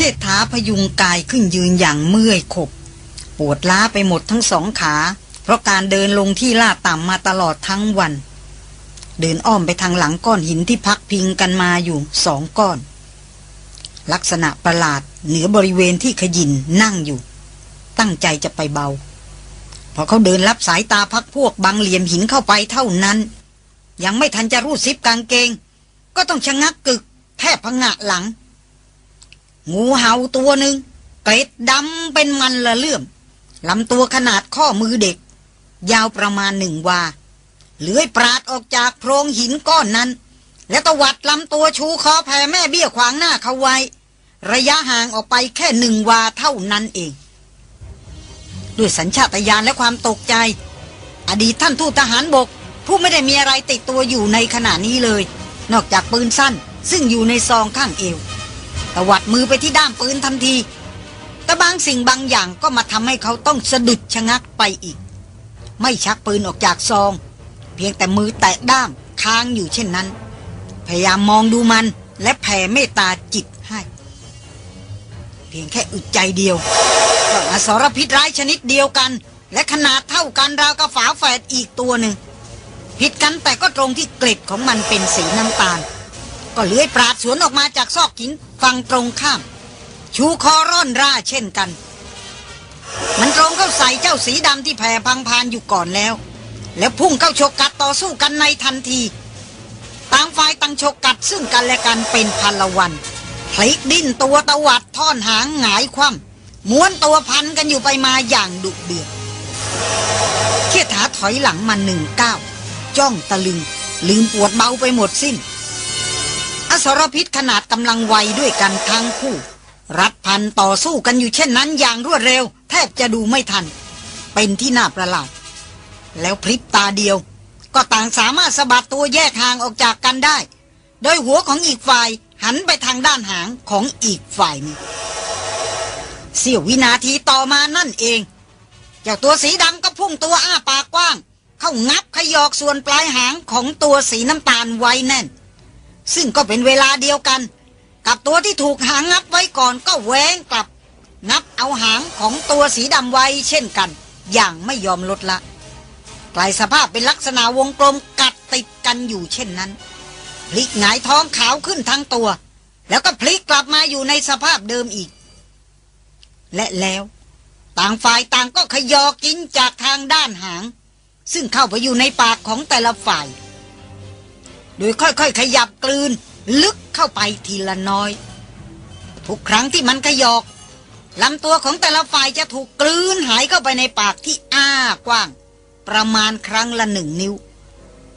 ชษฐาพยุงกายขึ้นยืนอย่างเมื่อยขบ ปวดล้าไปหมดทั้งสองขา เพราะการเดินลงที่ลาดต่ำมาตลอดทั้งวัน เดินอ้อมไปทางหลังก้อนหินที่พักพิงกันมาอยู่สองก้อน ลักษณะประหลาดเหนือบริเวณที่ขยินนั่งอยู่ ตั้งใจจะไปเบา พอเขาเดินรับสายตาพักพวกบางเหลี่ยมหินเข้าไปเท่านั้น ยังไม่ทันจะรูดซิปกางเกง ก็ต้องชะงักกึกแทบพังะหลัง งูเห่าตัวหนึ่งเกล็ดดำเป็นมันละเลื่อมลำตัวขนาดข้อมือเด็ก ยาวประมาณหนึ่งวาเลื้อยปราดออกจากโพรงหินก้อนนั้น แล้วตวัดลำตัวชูคอแผ่แม่เบี้ยขวางหน้าเขาไว้ ระยะห่างออกไปแค่หนึ่งวาเท่านั้นเอง ด้วยสัญชาตญาณและความตกใจ อดีตท่านทูตทหารบก ผู้ไม่ได้มีอะไรติดตัวอยู่ในขณะนี้เลย นอกจากปืนสั้นซึ่งอยู่ในซองข้างเอว ตวัดมือไปที่ด้ามปืนทันที แต่บางสิ่งบางอย่างก็มาทำให้เขาต้องสะดุดชะงักไปอีก ไม่ชักปืนออกจากซอง เพียงแต่มือแตะด้ามค้างอยู่เช่นนั้น พยายามมองดูมันและแผ่เมตตาจิตให้ เพียงแค่อึดใจเดียวก็อสรพิษร้ายชนิดเดียวกัน และขนาดเท่ากันราวกับฝาแฝดอีกตัวหนึ่งผิดกันแต่ก็ตรงที่เกล็ดของมันเป็นสีน้ำตาล ก็เลื้อยปราดสวนออกมาจากซอกหิน ฝั่งตรงข้าม ชูคอร่อนร่าเช่นกัน มันตรงเข้าใส่เจ้าสีดำที่แผ่พังพานอยู่ก่อนแล้ว แล้วพุ่งเข้าฉกกัดต่อสู้กันในทันทีต่างฝ่ายต่างฉกกัดซึ่งกันและกันเป็นพันละวันพลิกดิ้นตัวตวัดท่อนหางหงายคว่ำม้วนตัวพันกันอยู่ไปมาอย่างดุเดือดเคียถาถอยหลังมาหนึ่งก้าวจ้องตะลึง ลืมปวดเบาไปหมดสิ้น อสรพิษขนาดกำลังไวด้วยกันทั้งคู่ รัดพันต่อสู้กันอยู่เช่นนั้นอย่างรวดเร็ว แทบจะดูไม่ทัน เป็นที่น่าประหลาด แล้วพริบตาเดียว ก็ต่างสามารถสะบัดตัวแยกห่างออกจากกันได้ โดยหัวของอีกฝ่ายหันไปทางด้านหางของอีกฝ่ายนึงเสี้ยววินาทีต่อมานั่นเองเจ้าตัวสีดำก็พุ่งตัวอ้าปากกว้าง เข้างับขยอกส่วนปลายหางของตัวสีน้ำตาลไว้แน่น ซึ่งก็เป็นเวลาเดียวกัน กับตัวที่ถูกหางงับไว้ก่อนก็แหวงกลับ งับเอาหางของตัวสีดำไว้เช่นกัน อย่างไม่ยอมลดละกลายสภาพเป็นลักษณะวงกลมกัดติดกันอยู่เช่นนั้นพลิกหงายท้องขาวขึ้นทั้งตัว แล้วก็พลิกกลับมาอยู่ในสภาพเดิมอีก และแล้ว ต่างฝ่ายต่างก็ขยอกินจากทางด้านหาง ซึ่งเข้าไปอยู่ในปากของแต่ละฝ่าย โดยค่อยๆ ขยับกลืน ลึกเข้าไปทีละน้อย ทุกครั้งที่มันขยอกลำตัวของแต่ละฝ่ายจะถูกกลืนหายเข้าไปในปากที่อ้ากว้าง ประมาณครั้งละหนึ่งนิ้ว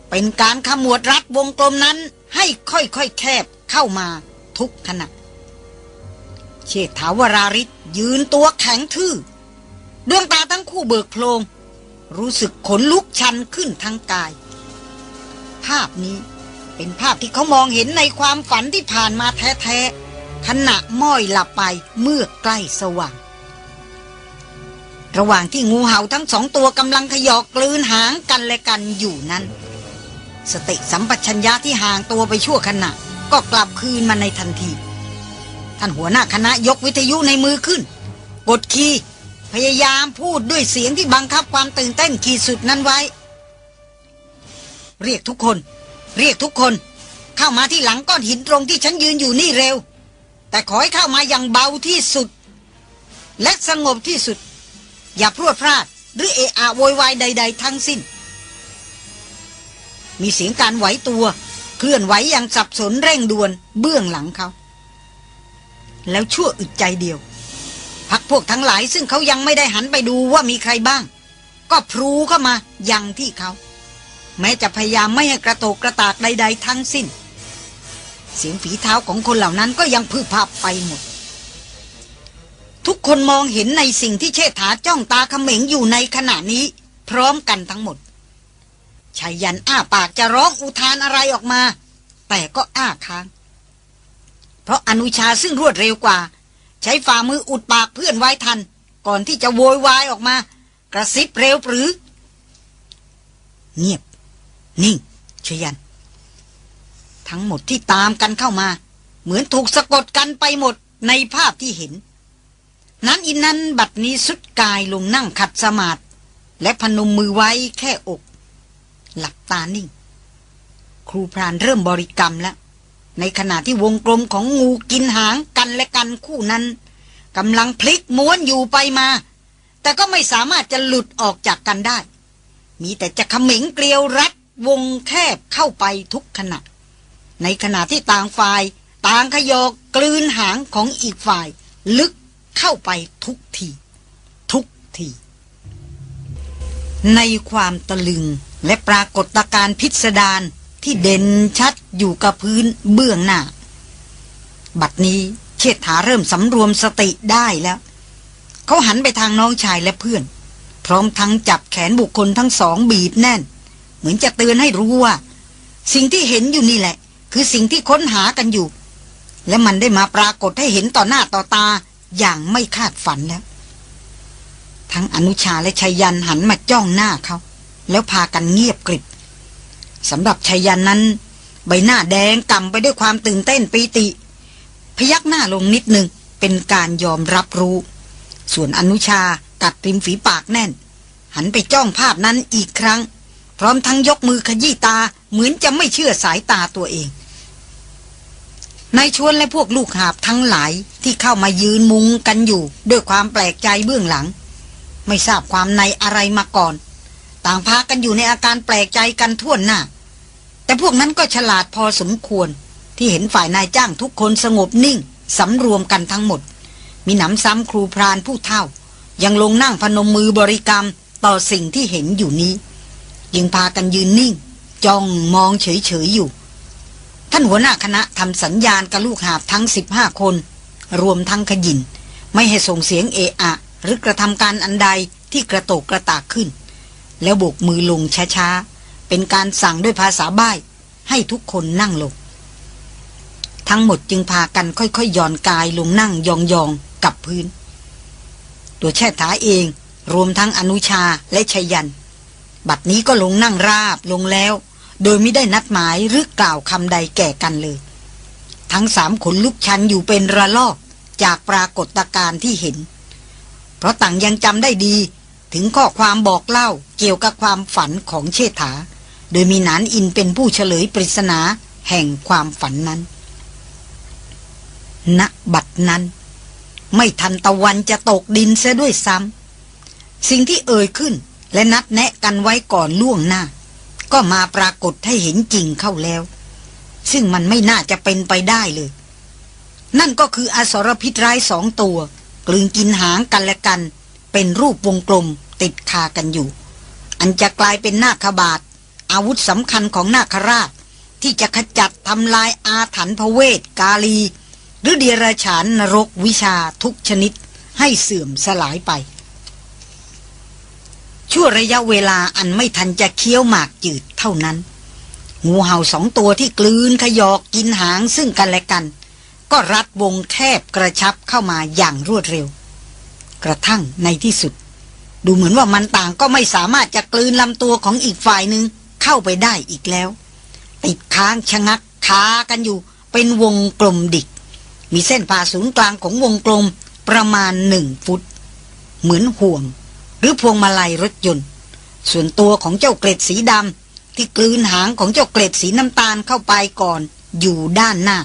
เป็นการขมวดรัดวงกลมนั้นให้ค่อยๆ แคบเข้ามาทุกขณะเชษฐาวราริศยืนตัวแข็งทื่อดวงตาทั้งคู่เบิกโพลงรู้สึกขนลุกชันขึ้นทั้งกาย ภาพนี้ เป็นภาพที่เขามองเห็นในความฝันที่ผ่านมาแท้ๆขณะม้อยหลับไปเมื่อใกล้สว่าง ระหว่างที่งูเห่าทั้งสองตัวกำลังขยอกกลืนหางกันและกันอยู่นั้น สติสัมปชัญญะที่ห่างตัวไปชั่วขณะ ก็กลับคืนมาในทันที ท่านหัวหน้าคณะยกวิทยุในมือขึ้น กดคีย์พยายามพูดด้วยเสียงที่บังคับความตื่นเต้นขีดสุดนั้นไว้ เรียกทุกคน เรียกทุกคน เข้ามาที่หลังก้อนหินตรงที่ฉันยืนอยู่นี่เร็ว แต่ขอให้เข้ามาอย่างเบาที่สุด และสงบที่สุด อย่าพรวดพลาดหรือเอะอะโวยวายใด ๆ ทั้งสิ้น มีเสียงการไหวตัว เคลื่อนไหวอย่างสับสนเร่งด่วนเบื้องหลังเขา แล้วชั่วอึดใจเดียวพักพวกทั้งหลายซึ่งเขายังไม่ได้หันไปดูว่ามีใครบ้าง ก็พลูเข้ามายังที่เขา แม้จะพยายามไม่ให้กระโตกกระตากใด ๆ ทั้งสิ้น เสียงฝีเท้าของคนเหล่านั้นก็ยังพืบพับไปหมด ทุกคนมองเห็นในสิ่งที่เชษฐาจ้องตาเขม็งอยู่ในขณะนี้ พร้อมกันทั้งหมดชายยันอ้าปากจะร้องอุทานอะไรออกมา แต่ก็อ้าค้าง เพราะอนุชาซึ่งรวดเร็วกว่า ใช้ฝ่ามืออุดปากเพื่อนไว้ทัน ก่อนที่จะโวยวายออกมา กระซิบเร็วปรือ เงียบ นิ่งชยัน ทั้งหมดที่ตามกันเข้ามา เหมือนถูกสะกดกันไปหมดในภาพที่เห็น นั้นอินนั้นบัดนี้สุดกายลงนั่งขัดสมาธิและพนมมือไว้แค่อก หลับตานิ่ง ครูพรานเริ่มบริกรรมแล้วในขณะที่วงกลมของงูกินหางกันและกันคู่นั้นกำลังพลิกม้วนอยู่ไปมา แต่ก็ไม่สามารถจะหลุดออกจากกันได้ มีแต่จะขมิงเกลียวรัด วงแคบเข้าไปทุกขณะ ในขณะที่ต่างฝ่าย ต่างขยอกกลืนหางของอีกฝ่าย ลึกเข้าไปทุกที ทุกที ในความตะลึงและปรากฏการพิสดารที่เด่นชัดอยู่กับพื้นเบื้องหน้า บัดนี้เชษฐาเริ่มสำรวมสติได้แล้ว เขาหันไปทางน้องชายและเพื่อน พร้อมทั้งจับแขนบุคคลทั้งสองบีบแน่น เหมือนจะเตือนให้รู้ว่า สิ่งที่เห็นอยู่นี่แหละ คือสิ่งที่ค้นหากันอยู่ และมันได้มาปรากฏให้เห็นต่อหน้าต่อตาอย่างไม่คาดฝันแล้ว ทั้งอนุชาและชัยยันหันมาจ้องหน้าเขา แล้วพากันเงียบกริบสำหรับชัยยันนั้น ใบหน้าแดงกำไปด้วยความตื่นเต้นปีติ พยักหน้าลงนิดหนึ่งเป็นการยอมรับรู้ ส่วนอนุชากัดริมฝีปากแน่น หันไปจ้องภาพนั้นอีกครั้ง พร้อมทั้งยกมือขยี้ตาเหมือนจะไม่เชื่อสายตาตัวเองนายชวนและพวกลูกหาบทั้งหลายที่เข้ามายืนมุงกันอยู่ ด้วยความแปลกใจเบื้องหลัง ไม่ทราบความในอะไรมาก่อน ต่างพากันอยู่ในอาการแปลกใจกันทั่วหน้า แต่พวกนั้นก็ฉลาดพอสมควร ที่เห็นฝ่ายนายจ้างทุกคนสงบนิ่งสำรวมกันทั้งหมด มีหนำซ้ำครูพรานผู้เท่า ยังลงนั่งพนมมือบริกรรมต่อสิ่งที่เห็นอยู่นี้ ยังพากันยืนนิ่ง จ้องมองเฉยๆอยู่ ท่านหัวหน้าคณะทำสัญญาณกับลูกหาบทั้งสิบห้าคน รวมทั้งขยิน ไม่ให้ส่งเสียงเอะอะ หรือกระทำการอันใดที่กระโตกกระตากขึ้น แล้วโบกมือลงช้าๆ เป็นการสั่งด้วยภาษาบ้าย ให้ทุกคนนั่งลง ทั้งหมดจึงพากันค่อยๆย่อนกายลงนั่งยองๆกับพื้น ตัวแช่ถาเองรวมทั้งอนุชาและชยัน บัดนี้ก็ลงนั่งราบลงแล้ว โดยไม่ได้นัดหมายหรือกล่าวคำใดแก่กันเลย ทั้งสามขนลุกชันอยู่เป็นระลอกจากปรากฏการณ์ที่เห็น เพราะต่างยังจำได้ดีถึงข้อความบอกเล่าเกี่ยวกับความฝันของเชษฐา โดยมีนานอินเป็นผู้เฉลยปริศนาแห่งความฝันนั้น ณ บัดนั้น ไม่ทันตะวันจะตกดินเสียด้วยซ้ำสิ่งที่เอ่ยขึ้น และนัดแนะกันไว้ก่อนล่วงหน้า ก็มาปรากฏให้เห็นจริงเข้าแล้ว ซึ่งมันไม่น่าจะเป็นไปได้เลย นั่นก็คืออสรพิษร้ายสองตัว กลืนกินหางกันและกัน เป็นรูปวงกลมติดคากันอยู่ อันจะกลายเป็นนาคบาท อาวุธสำคัญของนาคราช ที่จะขจัดทำลายอาถรรพ์พเวทกาลี หรือเดียรฉานนรกวิชาทุกชนิดให้เสื่อมสลายไป ชั่วระยะเวลาอันไม่ทันจะเคี้ยวหมากจืดเท่านั้น งูเห่าสองตัวที่กลืนขยอกกินหางซึ่งกันและกัน ก็รัดวงแคบกระชับเข้ามาอย่างรวดเร็ว กระทั่งในที่สุด ดูเหมือนว่ามันต่างก็ไม่สามารถจะกลืนลำตัวของอีกฝ่ายหนึ่งเข้าไปได้อีกแล้ว ติดค้างชะงักคากันอยู่เป็นวงกลมดิก มีเส้นผ่าศูนย์กลางของวงกลมประมาณหนึ่งฟุต เหมือนห่วง หรือพวงมาลัยรถยนต์ ส่วนตัวของเจ้าเกล็ดสีดำที่กลืนหางของเจ้าเกล็ดสีน้ำตาลเข้าไปก่อน อยู่ด้านหน้า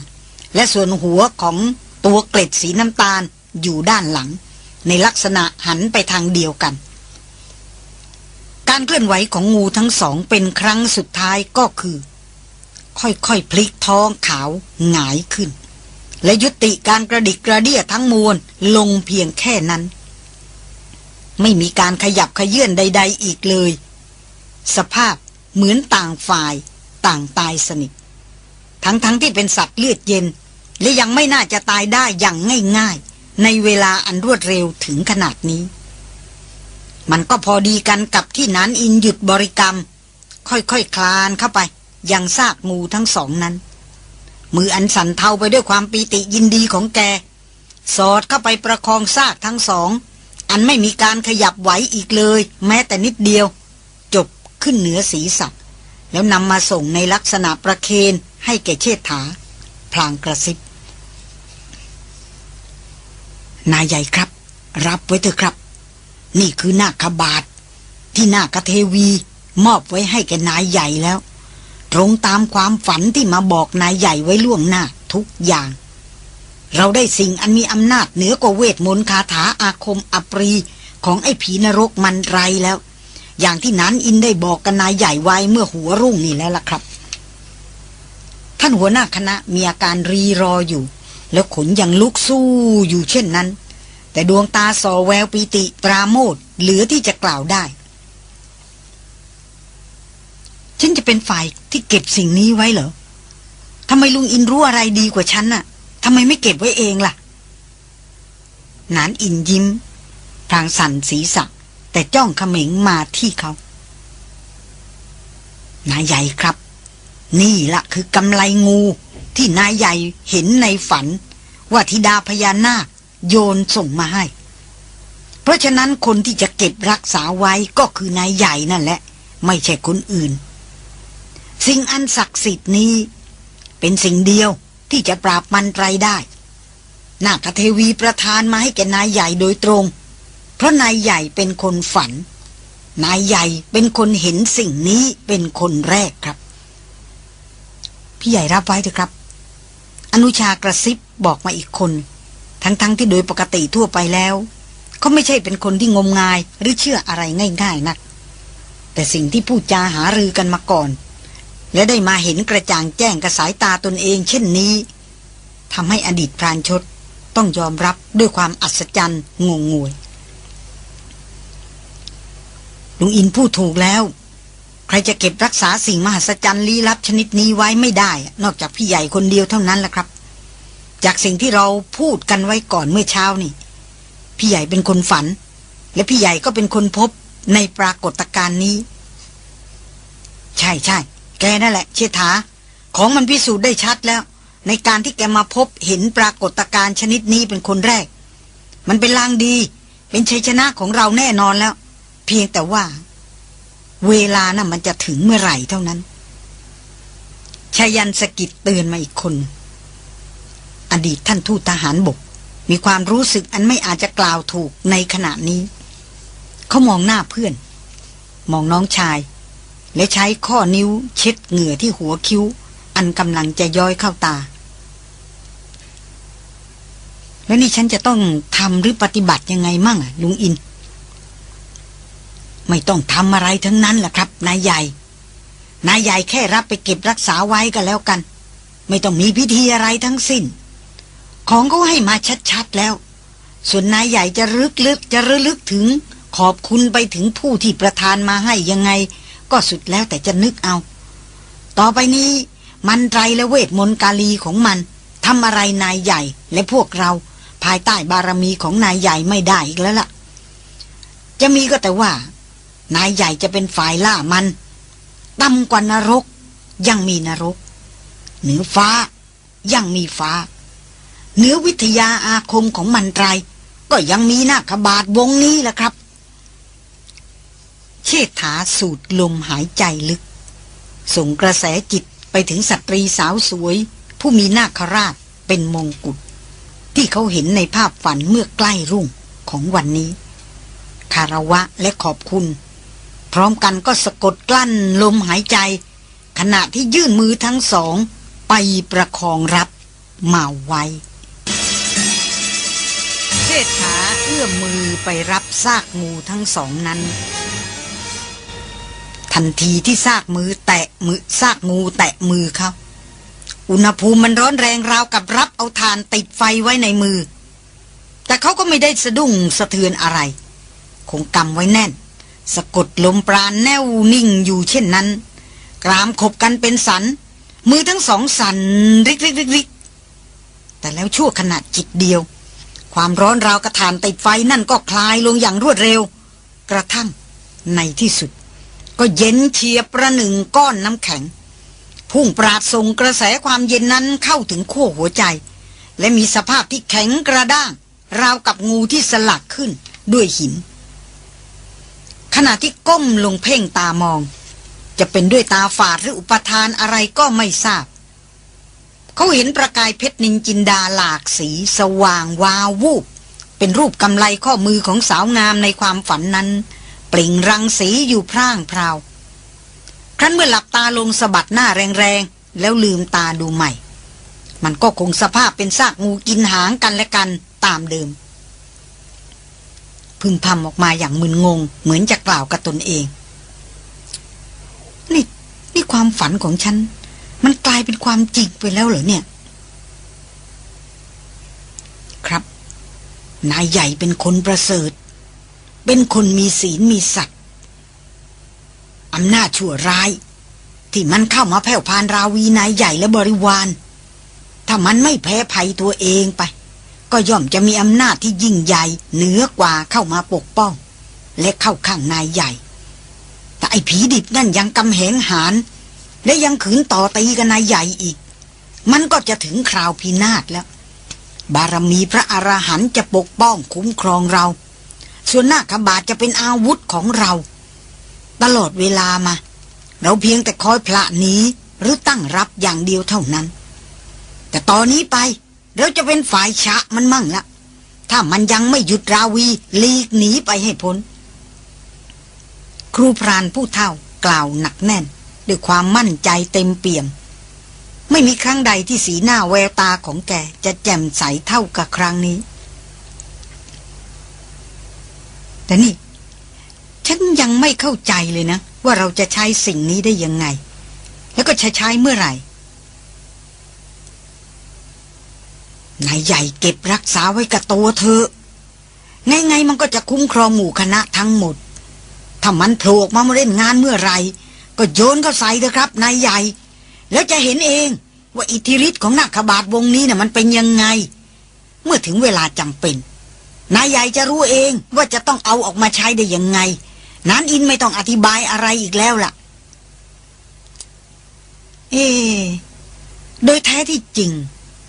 และส่วนหัวของตัวเกล็ดสีน้ำตาลอยู่ด้านหลัง ในลักษณะหันไปทางเดียวกัน การเคลื่อนไหวของงูทั้งสองเป็นครั้งสุดท้ายก็คือ ค่อยๆพลิกท้องขาวหงายขึ้น และยุติการกระดิกกระเดียทั้งมวลลงเพียงแค่นั้น ไม่มีการขยับขยื่นใด ๆ อีกเลย สภาพเหมือนต่างฝ่ายต่างตายสนิท ทั้งๆทที่เป็นสัตว์เลือดเย็น และยังไม่น่าจะตายได้อย่างง่าย ๆ ในเวลาอันรวดเร็วถึงขนาดนี้ มันก็พอดีกันกับที่นันอินหยุดบริกรรม ค่อยๆคคลานเข้าไป ยังซากงูทั้งสองนั้น มืออันสันเทาไปด้วยความปีติยินดีของแก สอดเข้าไปประคองซากทั้งสอง อันไม่มีการขยับไหวอีกเลย แม้แต่นิดเดียว จบขึ้นเหนือสีสัตว์แล้วนำมาส่งในลักษณะประเคนให้แก่เชษฐา พลางกระซิบ นายใหญ่ครับ รับไว้เถอะครับ นี่คือหน้าคบาทที่หน้ากเทวี มอบไว้ให้แกนายใหญ่แล้ว ตรงตามความฝันที่มาบอกนายใหญ่ไว้ล่วงหน้าทุกอย่าง เราได้สิ่งอันมีอำนาจเหนือกว่าเวทมนต์คาถาอาคมอปรีของไอ้ผีนรกมันไรแล้ว อย่างที่นั้นอินได้บอกกับนายใหญ่ไว้เมื่อหัวรุ่งนี่แล้วล่ะครับ ท่านหัวหน้าคณะมีอาการรีรออยู่ แล้วขนยังลุกสู้อยู่เช่นนั้น แต่ดวงตาสอแววปีติปราโมทเหลือที่จะกล่าวได้ฉันจะเป็นฝ่ายที่เก็บสิ่งนี้ไว้เหรอทำไมลุงอินรู้อะไรดีกว่าฉันน่ะำไมไม่เก็บไว้เองล่ะ นานอินยิ้มพลางสั่นศีรษะแต่จ้องเขม็งมาที่เขา นายใหญ่ครับ นี่ละคือกำไลงูที่นายใหญ่เห็นในฝัน ว่าธิดาพญานาคโยนส่งมาให้ เพราะฉะนั้นคนที่จะเก็บรักษาไว้ก็คือนายใหญ่นั่นแหละ ไม่ใช่คนอื่น สิ่งอันศักดิ์สิทธิ์นี้ เป็นสิ่งเดียว ที่จะปราบมันไรได้นาคเทวีประทานมาให้แกนายใหญ่โดยตรง เพราะนายใหญ่เป็นคนฝัน นายใหญ่เป็นคนเห็นสิ่งนี้เป็นคนแรกครับ พี่ใหญ่รับไว้เถอะครับ อนุชากระซิบบอกมาอีกคน ทั้งๆทที่โดยปกติทั่วไปแล้วเขาไม่ใช่เป็นคนที่งมงายหรือเชื่ออะไรง่ายๆนัก แต่สิ่งที่พูดจาหารือกันมาก่อน และได้มาเห็นกระจ่างแจ้งกับสายตาตนเองเช่นนี้ทำให้อดีตพรานชดต้องยอมรับด้วยความอัศจรรย์งงงวยลุงอินพูดถูกแล้ว ใครจะเก็บรักษาสิ่งมหัศจรรย์ลี้ลับชนิดนี้ไว้ไม่ได้ นอกจากพี่ใหญ่คนเดียวเท่านั้นแหละครับ จากสิ่งที่เราพูดกันไว้ก่อนเมื่อเช้านี่ พี่ใหญ่เป็นคนฝัน และพี่ใหญ่ก็เป็นคนพบในปรากฏการณ์นี้ ใช่ใช่ แกนั่นแหละ เชษฐา ของมันพิสูจน์ได้ชัดแล้ว ในการที่แกมาพบเห็นปรากฏการณ์ชนิดนี้เป็นคนแรก มันเป็นลางดี เป็นชัยชนะของเราแน่นอนแล้ว เพียงแต่ว่า เวลานะ่ะมันจะถึงเมื่อไหร่เท่านั้นชายันสกิดเตือนมาอีกคน อดีตท่านทูตทหารบก มีความรู้สึกอันไม่อาจจะกล่าวถูกในขณะนี้ เขามองหน้าเพื่อน มองน้องชาย และใช้ข้อนิ้วเช็ดเหงื่อที่หัวคิ้ว อันกำลังจะย้อยเข้าตา แล้วนี่ฉันจะต้องทำหรือปฏิบัติยังไงมั่งลุงอิน ไม่ต้องทำอะไรทั้งนั้นแหละครับนายใหญ่นายใหญ่แค่รับไปเก็บรักษาไว้ก็แล้วกัน ไม่ต้องมีพิธีอะไรทั้งสิ้น ของเขาให้มาชัดๆแล้ว ส่วนนายใหญ่จะรึกลึกจะระลึกถึง ขอบคุณไปถึงผู้ที่ประทานมาให้ยังไง ก็สุดแล้วแต่จะนึกเอา ต่อไปนี้มันไรและเวทมนต์กาลีของมันทำอะไรนายใหญ่และพวกเราภายใต้บารมีของนายใหญ่ไม่ได้อีกแล้วล่ะ จะมีก็แต่ว่า นายใหญ่จะเป็นฝ่ายล่ามันต่ำกว่านรก ยังมีนรก เหนือฟ้า ยังมีฟ้า เหนือวิทยาอาคมของมันไรก็ยังมีนาคบาทวงนี้แหละครับ เชษฐาสูดลมหายใจลึก ส่งกระแสจิตไปถึงสตรีสาวสวย ผู้มีนาคราชเป็นมงกุฎที่เขาเห็นในภาพฝันเมื่อใกล้รุ่งของวันนี้ คารวะและขอบคุณ พร้อมกันก็สะกดกลั้นลมหายใจ ขณะที่ยื่นมือทั้งสอง ไปประคองรับมาไวเชษฐาเอื้อมมือไปรับซากงูทั้งสองนั้น ทันทีที่ซากมือแตะมือซากงูแตะมือเขาอุณหภูมิมันร้อนแรงราวกับรับเอาทานติดไฟไว้ในมือ แต่เขาก็ไม่ได้สะดุ้งสะเทือนอะไร คงกำไว้แน่น สะกดลมปราณแน่วนิ่งอยู่เช่นนั้น กรามขบกันเป็นสัน มือทั้งสองสันริกริกริกริกแต่แล้วชั่วขณะจิตเดียว ความร้อนราวกระถานติดไฟนั่นก็คลายลงอย่างรวดเร็ว กระทั่งในที่สุด ก็เย็นเฉียบประหนึ่งก้อนน้ำแข็ง พุ่งปราดส่งกระแสความเย็นนั้นเข้าถึงขั้วหัวใจ และมีสภาพที่แข็งกระด้าง ราวกับงูที่สลักขึ้นด้วยหิน ขณะที่ก้มลงเพ่งตามอง จะเป็นด้วยตาฝาดหรืออุปทานอะไรก็ไม่ทราบ เขาเห็นประกายเพชรนินจินดาหลากสีสว่างวาววูบเป็นรูปกำไลข้อมือของสาวงามในความฝันนั้น ปล่งรังสีอยู่พร่างพราว ครั้นเมื่อหลับตาลงสะบัดหน้าแรงๆ แล้วลืมตาดูใหม่ มันก็คงสภาพเป็นซากงูกินหางกันและกันตามเดิม พึมพำออกมาอย่างมึนงง เหมือนจะกล่าวกับตนเอง นี่นี่ความฝันของฉัน มันกลายเป็นความจริงไปแล้วเหรอเนี่ย ครับ นายใหญ่เป็นคนประเสริฐ เป็นคนมีศีลมีสัตว์อำนาจชั่วร้าย ที่มันเข้ามาแผ่วพานราวีนายใหญ่และบริวาร ถ้ามันไม่แพ้ภัยตัวเองไป ก็ย่อมจะมีอำนาจที่ยิ่งใหญ่เหนือกว่าเข้ามาปกป้อง และเข้าข้างนายใหญ่ แต่ไอ้ผีดิบนั่นยังกำแหงหานและยังขืนต่อตีกับนายใหญ่อีก มันก็จะถึงคราวพินาศแล้ว บารมีพระอรหันต์จะปกป้องคุ้มครองเรา ส่วนหน้าขบาทจะเป็นอาวุธของเรา ตลอดเวลามา เราเพียงแต่คอยพระหนีหรือตั้งรับอย่างเดียวเท่านั้น แต่ตอนนี้ไป เราจะเป็นฝ่ายชะมันมั่งละถ้ามันยังไม่หยุดราวีลีกหนีไปให้พ้น ครูพรานผู้เท่ากล่าวหนักแน่น ด้วยความมั่นใจเต็มเปี่ยม ไม่มีครั้งใดที่สีหน้าแววตาของแกจะแจ่มใสเท่ากับครั้งนี้ แต่นี่ ฉันยังไม่เข้าใจเลยนะ ว่าเราจะใช้สิ่งนี้ได้ยังไง แล้วก็จะใช้เมื่อไหร่นายใหญ่เก็บรักษาไว้กับตัวเธอไงไงมันก็จะคุ้มครองหมู่คณะทั้งหมด ถ้ามันโผล่ออกมามาเล่นงานเมื่อไหรก็โยนเข้าใส่เถอะครับนายใหญ่ แล้วจะเห็นเองว่าอิทธิฤทธิ์ของนักขบาทวงนี้น่ะมันเป็นยังไง เมื่อถึงเวลาจำเป็น นายใหญ่จะรู้เองว่าจะต้องเอาออกมาใช้ได้ยังไง นั้นอินไม่ต้องอธิบายอะไรอีกแล้วล่ะ เอ โดยแท้ที่จริง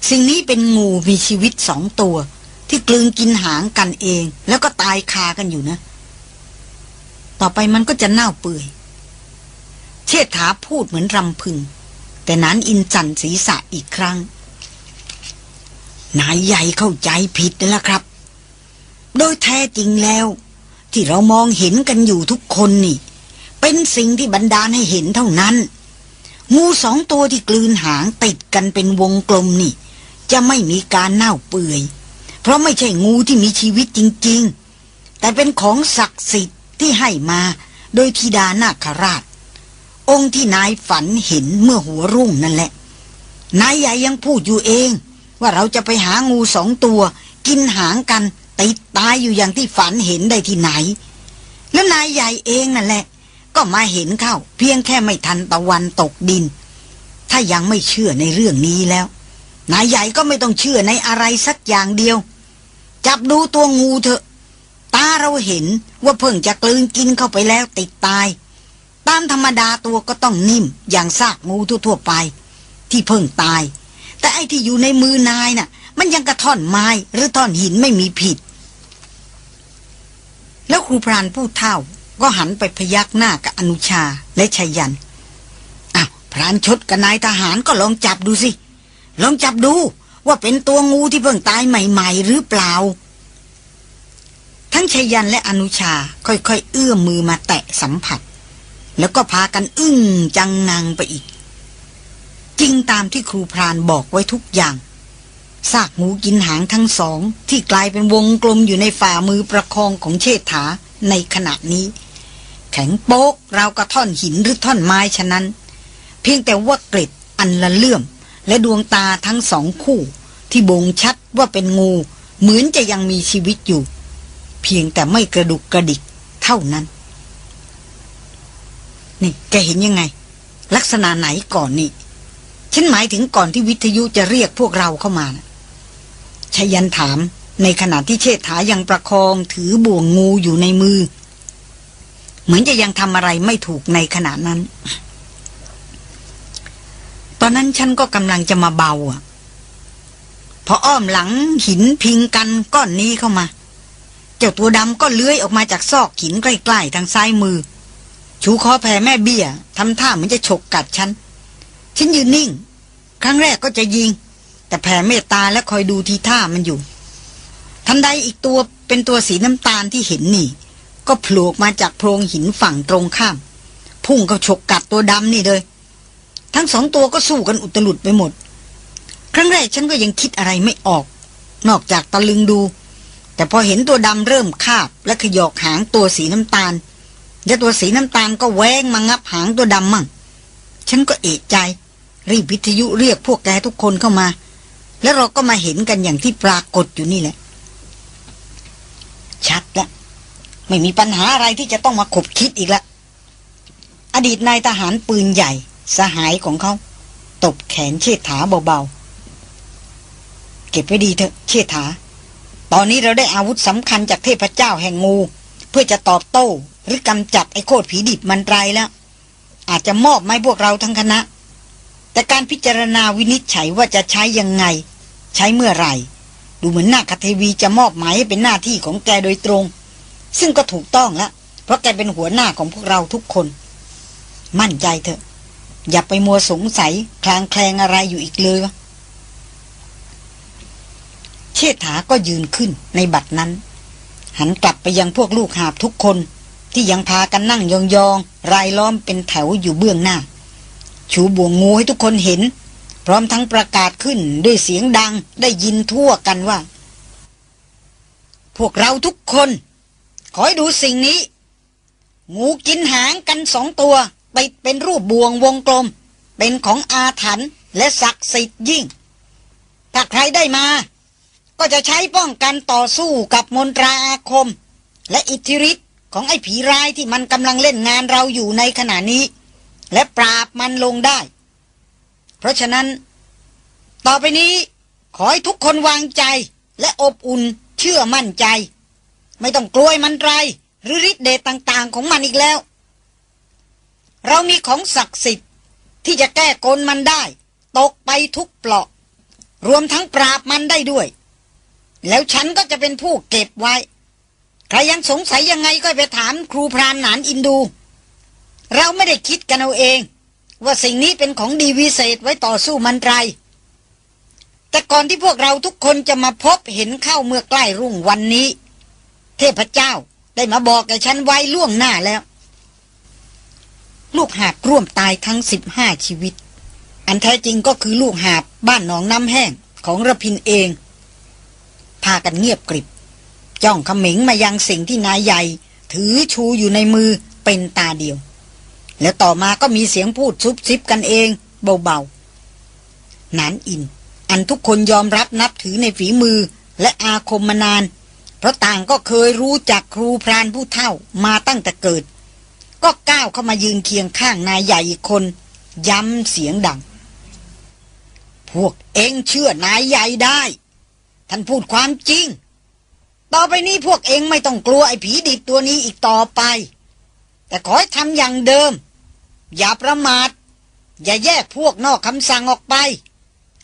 สิ่งนี้เป็นงูมีชีวิตสองตัว ที่กลืนกินหางกันเอง แล้วก็ตายคากันอยู่นะ ต่อไปมันก็จะเน่าเปื่อย เชษฐาพูดเหมือนรำพึง แต่นั้นอินจันศีรษะอีกครั้ง นายใหญ่เข้าใจผิดแหละครับ โดยแท้จริงแล้ว ที่เรามองเห็นกันอยู่ทุกคนนี่ เป็นสิ่งที่บันดาลให้เห็นเท่านั้น งูสองตัวที่กลืนหางติดกันเป็นวงกลมนี่ จะไม่มีการเน่าเปื่อย เพราะไม่ใช่งูที่มีชีวิตจริง ๆ แต่เป็นของศักดิ์สิทธิ์ที่ให้มาโดยธิดานาคราช องค์ที่นายฝันเห็นเมื่อหัวรุ่งนั่นแหละ นายใหญ่ยังพูดอยู่เอง ว่าเราจะไปหางูสองตัว กินหางกัน ติดตายอยู่อย่างที่ฝันเห็นได้ที่ไหน แล้วนายใหญ่เองนั่นแหละ ก็มาเห็นเข้า เพียงแค่ไม่ทันตะวันตกดิน ถ้ายังไม่เชื่อในเรื่องนี้แล้ว นายใหญ่ก็ไม่ต้องเชื่อในอะไรสักอย่างเดียว จับดูตัวงูเถอะ ตาเราเห็นว่าเพิ่งจะกลืนกินเข้าไปแล้วติดตาย ตามธรรมดาตัวก็ต้องนิ่มอย่างซากงูทั่วๆไป ที่เพิ่งตาย แต่ไอ้ที่อยู่ในมือนายน่ะมันยังกระท่อนไม้หรือท่อนหินไม่มีผิด แล้วครูพรานผู้เท่าก็หันไปพยักหน้ากับอนุชาและชัยยันอ้าวพรานชดกับนายทหารก็ลองจับดูสิ ลองจับดูว่าเป็นตัวงูที่เพิ่งตายใหม่ ๆ หรือเปล่า ทั้งชัยยันและอนุชาค่อยๆ เอื้อมมือมาแตะสัมผัส แล้วก็พากันอึ้งจังงังไปอีก จริงตามที่ครูพรานบอกไว้ทุกอย่าง ซากงูกินหางทั้งสอง ที่กลายเป็นวงกลมอยู่ในฝ่ามือประคองของเชษฐาในขณะนี้ แข็งโป๊กราวกระท่อนหินหรือท่อนไม้ฉะนั้น เพียงแต่ว่าเกร็ดอันละเลื่อม และดวงตาทั้งสองคู่ ที่บ่งชัดว่าเป็นงูเหมือนจะยังมีชีวิตอยู่ เพียงแต่ไม่กระดุกกระดิกเท่านั้น นี่แกเห็นยังไง ลักษณะไหนก่อนนี่ฉันหมายถึงก่อนที่วิทยุจะเรียกพวกเราเข้ามานะ ชยันถามในขณะที่เชษฐายังประคองถือบ่วงงูอยู่ในมือ เหมือนจะยังทำอะไรไม่ถูกในขณะนั้น ตอนนั้นฉันก็กำลังจะมาเบาอะ พออ้อมหลังหินพิงกันก้อนนี้เข้ามา เจ้าตัวดำก็เลื้อยออกมาจากซอกหินใกล้ๆทางซ้ายมือ ชูคอแผ่แม่เบี้ยทำท่าเหมือนจะฉกกัดฉัน ฉันยืนนิ่ง ครั้งแรกก็จะยิง แต่แผ่เมตตาและคอยดูทีท่ามันอยู่ ทันใดอีกตัวเป็นตัวสีน้ำตาลที่เห็นนี่ ก็โผล่มาจากโพรงหินฝั่งตรงข้าม พุ่งเข้าฉกกัดตัวดำนี่เลย ทั้งสองตัวก็สู้กันอุตลุดไปหมด ครั้งแรกฉันก็ยังคิดอะไรไม่ออก นอกจากตะลึงดู แต่พอเห็นตัวดำเริ่มคาบ และขยอกหางตัวสีน้ำตาลและตัวสีน้ำตาลก็แวงมางับหางตัวดำมั่ง ฉันก็เอะใจ รีบวิทยุเรียกพวกแกทุกคนเข้ามา แล้วเราก็มาเห็นกันอย่างที่ปรากฏอยู่นี่แหละ ชัดละไม่มีปัญหาอะไรที่จะต้องมาขบคิดอีกละอดีตนายทหารปืนใหญ่ สหายของเขา ตบแขนเชษฐาเบาๆ เก็บไว้ดีเถอะเชษฐาตอนนี้เราได้อาวุธสำคัญจากเทพเจ้าแห่งงู เพื่อจะตอบโต้หรือกำจัดไอ้โคตรผีดิบมันไรแล้ว อาจจะมอบไม้พวกเราทั้งคณะ แต่การพิจารณาวินิจฉัยว่าจะใช้ยังไง ใช้เมื่อไหร่ ดูเหมือนนาคเทวีจะมอบหมายให้เป็นหน้าที่ของแกโดยตรง ซึ่งก็ถูกต้องล้วเพราะแกเป็นหัวหน้าของพวกเราทุกคน มั่นใจเถอะ อย่าไปมัวสงสัยคลางแคลงอะไรอยู่อีกเลยวะเชษฐาก็ยืนขึ้นในบัดนั้น หันกลับไปยังพวกลูกหาบทุกคนที่ยังพากันนั่งยองๆรายล้อมเป็นแถวอยู่เบื้องหน้า ชูบ่วงงูให้ทุกคนเห็น พร้อมทั้งประกาศขึ้นด้วยเสียงดังได้ยินทั่วกันว่า พวกเราทุกคน ขอให้ดูสิ่งนี้ งูกินหางกันสองตัวไปเป็นรูปบ่วงวงกลม เป็นของอาถรรพ์และศักดิ์สิทธิ์ยิ่ง ถ้าใครได้มา ก็จะใช้ป้องกันต่อสู้กับมนตราอาคม และอิทธิฤทธิ์ของไอ้ผีร้ายที่มันกำลังเล่นงานเราอยู่ในขณะนี้ และปราบมันลงได้ เพราะฉะนั้น ต่อไปนี้ขอให้ทุกคนวางใจและอบอุ่นเชื่อมั่นใจ ไม่ต้องกลัวมันไรหรือฤทธิ์เดชต่างๆของมันอีกแล้ว เรามีของศักดิ์สิทธิ์ที่จะแก้กลมันได้ ตกไปทุกเปลาะ รวมทั้งปราบมันได้ด้วย แล้วฉันก็จะเป็นผู้เก็บไว้ ใครยังสงสัยยังไงก็ไปถามครูพรานหนานอินดู เราไม่ได้คิดกันเอาเอง ว่าสิ่งนี้เป็นของดีวิเศษไว้ต่อสู้มันไร แต่ก่อนที่พวกเราทุกคนจะมาพบเห็นเข้าเมื่อใกล้รุ่งวันนี้ เทพเจ้าได้มาบอกแกฉันไว้ล่วงหน้าแล้ว ลูกหาบร่วมตายทั้งสิบห้าชีวิต อันแท้จริงก็คือลูกหาบบ้านหนองน้ำแห้งของระพินเอง พากันเงียบกริบ จ้องขมิงมายังสิ่งที่นายใหญ่ ถือชูอยู่ในมือเป็นตาเดียว แล้วต่อมาก็มีเสียงพูดซุบซิบกันเองเบาๆนานอิน อันทุกคนยอมรับนับถือในฝีมือและอาคมมานาน เพราะต่างก็เคยรู้จักครูพรานผู้เท่ามาตั้งแต่เกิด ก็ก้าวเข้ามายืนเคียงข้างนายใหญ่อีกคน ย้ำเสียงดัง พวกเองเชื่อนายใหญ่ได้ ท่านพูดความจริง ต่อไปนี้พวกเองไม่ต้องกลัวไอ้ผีดิบตัวนี้อีกต่อไป แต่ขอให้ทำอย่างเดิม อย่าประมาท อย่าแยกพวกนอกคำสั่งออกไป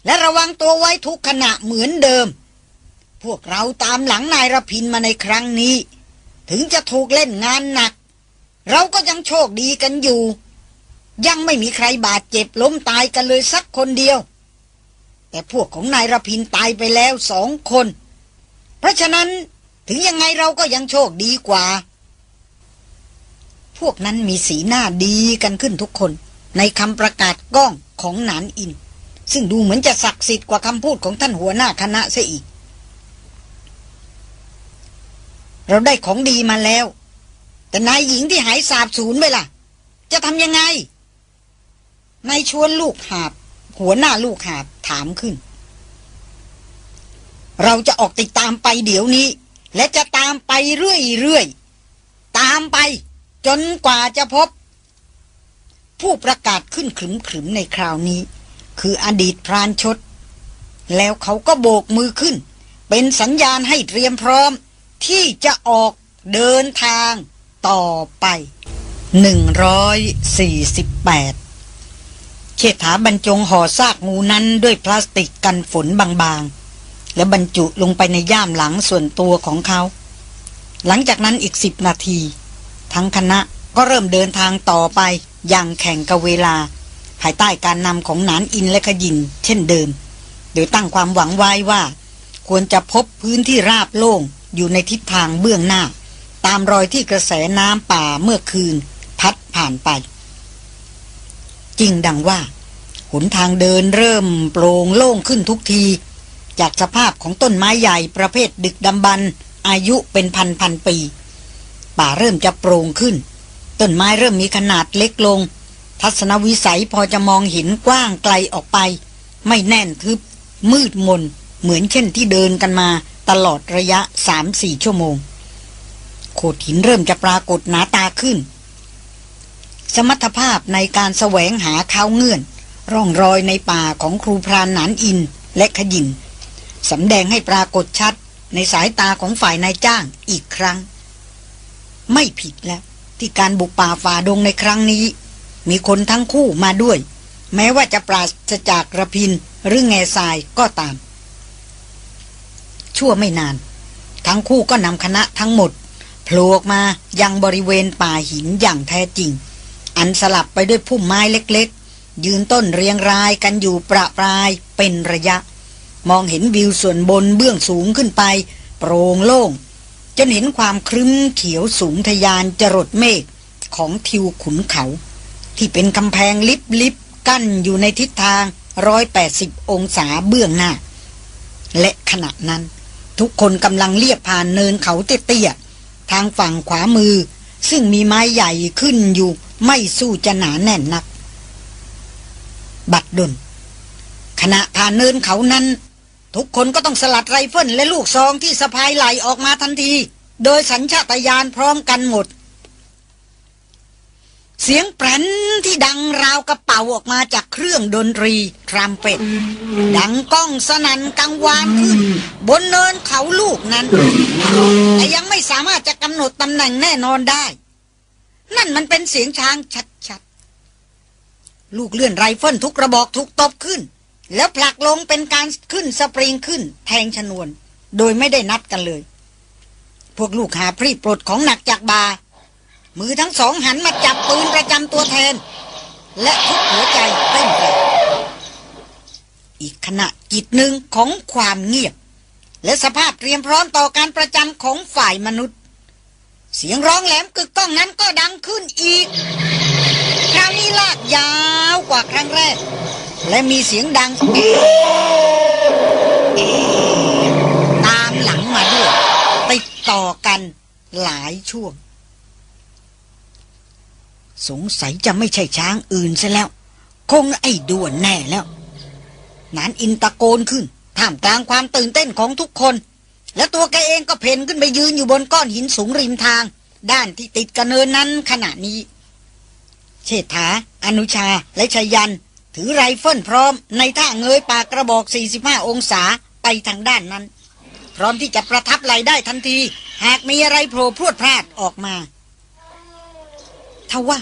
และระวังตัวไว้ทุกขณะเหมือนเดิม พวกเราตามหลังนายรพินมาในครั้งนี้ ถึงจะถูกเล่นงานหนัก เราก็ยังโชคดีกันอยู่ ยังไม่มีใครบาดเจ็บล้มตายกันเลยสักคนเดียว แต่พวกของนายรพินตายไปแล้วสองคน เพราะฉะนั้นถึงยังไงเราก็ยังโชคดีกว่า พวกนั้นมีสีหน้าดีกันขึ้นทุกคน ในคำประกาศก้องของหนานอิน ซึ่งดูเหมือนจะศักดิ์สิทธิ์กว่าคำพูดของท่านหัวหน้าคณะเสียอีก เราได้ของดีมาแล้ว แต่นายหญิงที่หายสาบสูญไปล่ะ จะทำยังไงนายชวนลูกหาบ หัวหน้าลูกหาบถามขึ้น เราจะออกติดตามไปเดี๋ยวนี้ และจะตามไปเรื่อยๆตามไป จนกว่าจะพบ ผู้ประกาศขึ้นขรึมๆในคราวนี้ คืออดีตพรานชด แล้วเขาก็โบกมือขึ้น เป็นสัญญาณให้เตรียมพร้อม ที่จะออกเดินทางต่อไปหนึ่งร้อยสี่สิบแปดเขตถาบรรจงห่อซากงูนั้นด้วยพลาสติกกันฝนบางๆ แล้วบรรจุลงไปในย่ามหลังส่วนตัวของเขา หลังจากนั้นอีกสิบนาที ทั้งคณะก็เริ่มเดินทางต่อไปอย่างแข่งกับเวลา ภายใต้การนำของหนานอินและขยินเช่นเดิม โดยตั้งความหวังไว้ว่า ควรจะพบพื้นที่ราบโล่งอยู่ในทิศทางเบื้องหน้า ตามรอยที่กระแสน้ำป่าเมื่อคืน พัดผ่านไป จริงดังว่า หนทางเดินเริ่มโปร่งโล่งขึ้นทุกที จากสภาพของต้นไม้ใหญ่ประเภทดึกดำบรรพ์อายุเป็นพันพันปี ป่าเริ่มจะโปร่งขึ้น ต้นไม้เริ่มมีขนาดเล็กลง ทัศนวิสัยพอจะมองเห็นกว้างไกลออกไป ไม่แน่นทึบ มืดมน เหมือนเช่นที่เดินกันมาตลอดระยะสามสี่ชั่วโมง โขดหินเริ่มจะปรากฏหนาตาขึ้น สมรรถภาพในการแสวงหาข้าวเงื่อน ร่องรอยในป่าของครูพรานหนานอินและขยินสำแดงให้ปรากฏชัดในสายตาของฝ่ายนายจ้างอีกครั้ง ไม่ผิดแล้ว ที่การบุกป่าฝ่าดงในครั้งนี้ มีคนทั้งคู่มาด้วย แม้ว่าจะปราศจากระพินหรือแง่ทรายก็ตาม ชั่วไม่นาน ทั้งคู่ก็นำคณะทั้งหมดโผล่ออกมายังบริเวณป่าหินอย่างแท้จริง อันสลับไปด้วยพุ่มไม้เล็กๆ ยืนต้นเรียงรายกันอยู่ประปรายเป็นระยะ มองเห็นวิวส่วนบนเบื้องสูงขึ้นไป โปร่งโล่ง จนเห็นความครึ้มเขียวสูงทยานจรดเมฆของทิวขุนเขา ที่เป็นกำแพงลิบลิบกั้นอยู่ในทิศทางร้อยแปดสิบองศาเบื้องหน้า และขณะนั้น ทุกคนกำลังเลียบผ่านเนินเขาเตี้ยๆทางฝั่งขวามือ ซึ่งมีไม้ใหญ่ขึ้นอยู่ไม่สู้จะหนาแน่นนัก บัดดลขณะผ่านเนินเขานั้น ทุกคนก็ต้องสลัดไรเฟิลและลูกซองที่สะพายไหล่ออกมาทันที โดยสัญชาตญาณพร้อมกันหมด เสียงแปร๋นที่ดังราวกับเป่าออกมาจากเครื่องดนตรีทรัมเป็ต ดังก้องสนันกังวานขึ้น บนเนินเขาลูกนั้น แต่ยังไม่สามารถจะกำหนดตำแหน่งแน่นอนได้ นั่นมันเป็นเสียงช้างชัดๆ ลูกเลื่อนไรเฟิลทุกกระบอกถูกตบขึ้น แล้วผลักลงเป็นการขึ้นสปริงขึ้น แทงชนวน โดยไม่ได้นัดกันเลย พวกลูกหาพรีปลดของหนักจากบา มือทั้งสองหันมาจับปืนประจำตัวแทน และทุกหัวใจเต้นแรงอีกขณะจิตหนึ่งของความเงียบ และสภาพเตรียมพร้อมต่อการประจำของฝ่ายมนุษย์ เสียงร้องแหลมกึกก้องนั้นก็ดังขึ้นอีก คราวนี้ลากยาวกว่าครั้งแรก และมีเสียงดังเอตามหลังมาด้วย ติดต่อกันหลายช่วง สงสัยจะไม่ใช่ช้างอื่นซะแล้ว คงไอ้ด่วนแน่แล้วนานอินตะโกนขึ้น ท่ามกลางความตื่นเต้นของทุกคน และตัวแกเองก็เพ่นขึ้นไปยืนอยู่บนก้อนหินสูงริมทาง ด้านที่ติดกันเนินนั้นขณะนี้ เชษฐา อนุชา และชยัน ถือไรเฟิลพร้อมในท่าเงยปากกระบอก 45 องศาไปทางด้านนั้น พร้อมที่จะประทับไหลได้ทันที หากมีอะไรโผล่พรวดพลาดออกมาทว่า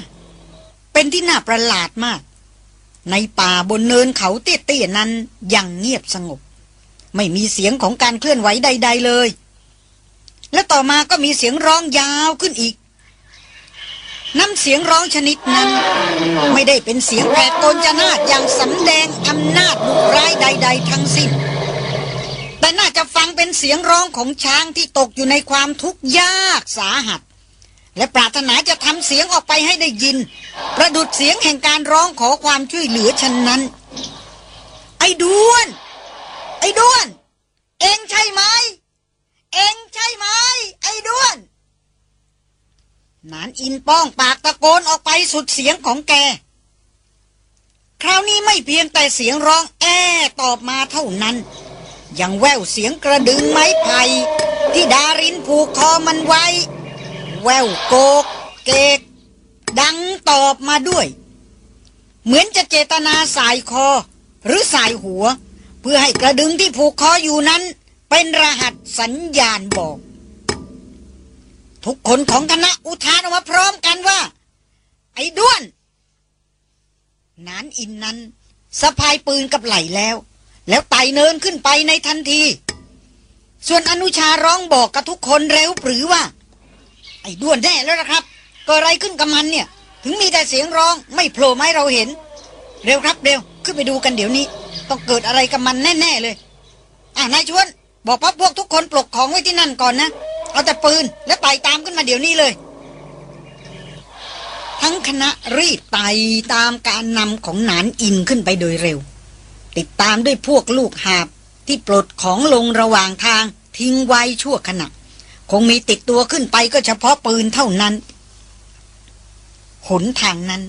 เป็นที่น่าประหลาดมาก ในป่าบนเนินเขาเตี้ยๆนั้นยังเงียบสงบ ไม่มีเสียงของการเคลื่อนไหวใด ๆเลย และต่อมาก็มีเสียงร้องยาวขึ้นอีก น้ำเสียงร้องชนิดนั้น ไม่ได้เป็นเสียงแผดโกนจนาดอย่างสำแดงอำนาจดุร้ายใด ๆ ทั้งสิ้น แต่น่าจะฟังเป็นเสียงร้องของช้างที่ตกอยู่ในความทุกข์ยากสาหัส และปรารถนาจะทำเสียงออกไปให้ได้ยิน ประดุดเสียงแห่งการร้องขอความช่วยเหลือฉันนั้น ไอ้ด้วน ไอ้ด้วน เองใช่ไหม เองใช่ไหม ไอ้ด้วน นานอินป้องปากตะโกนออกไปสุดเสียงของแก คราวนี้ไม่เพียงแต่เสียงร้องแอตอบมาเท่านั้น ยังแววเสียงกระดึงไม้ไผ่ที่ดารินผูกคอมันไว้ แววโกก เกก ดังตอบมาด้วย เหมือนจะเจตนาสายคอ หรือสายหัว เพื่อให้กระดึงที่ผูกคออยู่นั้น เป็นรหัสสัญญาณบอก ทุกคนของคณะอุทานออกมาพร้อมกันว่า ไอ้ด้วน นานอินนั้นสะพายปืนกับไหลแล้ว แล้วไต่เนินขึ้นไปในทันที ส่วนอนุชาร้องบอกกับทุกคนเร็วปรือว่า ไอ้ด้วนแน่แล้วนะครับกิดอะไรขึ้นกับมันเนี่ย ถึงมีแต่เสียงร้องไม่โผล่ไม้เราเห็น เร็วครับเร็วขึ้นไปดูกันเดี๋ยวนี้ ต้องเกิดอะไรกับมันแน่ ๆ เลย อะนายชวน บอกพักพวกทุกคนปลกของไว้ที่นั่นก่อนนะ เอาแต่ปืนแล้วไต่ตามขึ้นมาเดี๋ยวนี้เลย ทั้งคณะรีบไต่ตามการนำของหนานอินขึ้นไปโดยเร็ว ติดตามด้วยพวกลูกหาบที่ปลดของลงระหว่างทางทิ้งไว้ชั่วขณะ คงมีติดตัวขึ้นไปก็เฉพาะปืนเท่านั้น หนทางนั้น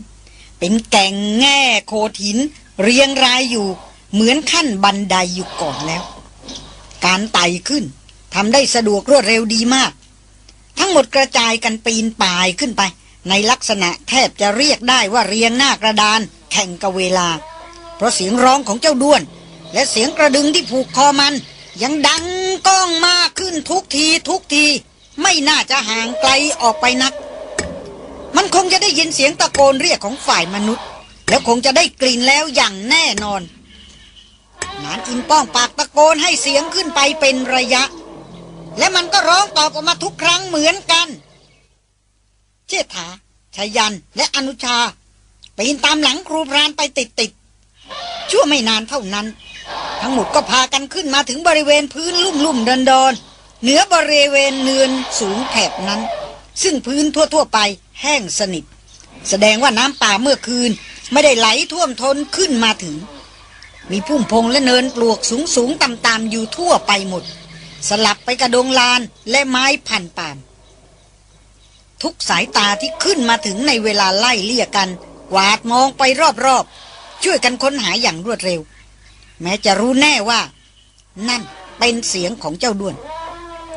เป็นแก่งแง่โคดหิน เรียงรายอยู่เหมือนขั้นบันไดอยู่ก่อนแล้ว การไต่ขึ้น ทำได้สะดวกรวดเร็วดีมาก ทั้งหมดกระจายกันปีนป่ายขึ้นไป ในลักษณะแทบจะเรียกได้ว่าเรียงหน้ากระดาน แข่งกับเวลา เพราะเสียงร้องของเจ้าด้วน และเสียงกระดึงที่ผูกคอมัน ยังดังก้องมากขึ้นทุกทีทุกที ไม่น่าจะห่างไกลออกไปนัก มันคงจะได้ยินเสียงตะโกนเรียกของฝ่ายมนุษย์ แล้วคงจะได้กลิ่นแล้วอย่างแน่นอนนานอินป้องปากตะโกนให้เสียงขึ้นไปเป็นระยะ และมันก็ร้องตอบออกมาทุกครั้งเหมือนกัน เชษฐาชายันและอนุชาปีนตามหลังครูพรานไปติดๆชั่วไม่นานเท่านั้น ทั้งหมดก็พากันขึ้นมาถึงบริเวณพื้นลุ่มลุ่มดอนดอนๆเหนือบริเวณเนือนสูงแถบนั้น ซึ่งพื้นทั่วๆไปแห้งสนิท แสดงว่าน้ำป่าเมื่อคืนไม่ได้ไหลท่วมทนขึ้นมาถึง มีพุ่มพงและเนินปลวกสูงสูงต่ำต่ำๆอยู่ทั่วไปหมด สลับไปกับดงลานและไม้พันป่าม ทุกสายตาที่ขึ้นมาถึงในเวลาไล่เลี่ยกันกวาดมองไปรอบๆ ช่วยกันค้นหาอย่างรวดเร็ว แม้จะรู้แน่ว่า นั่นเป็นเสียงของเจ้าด้วน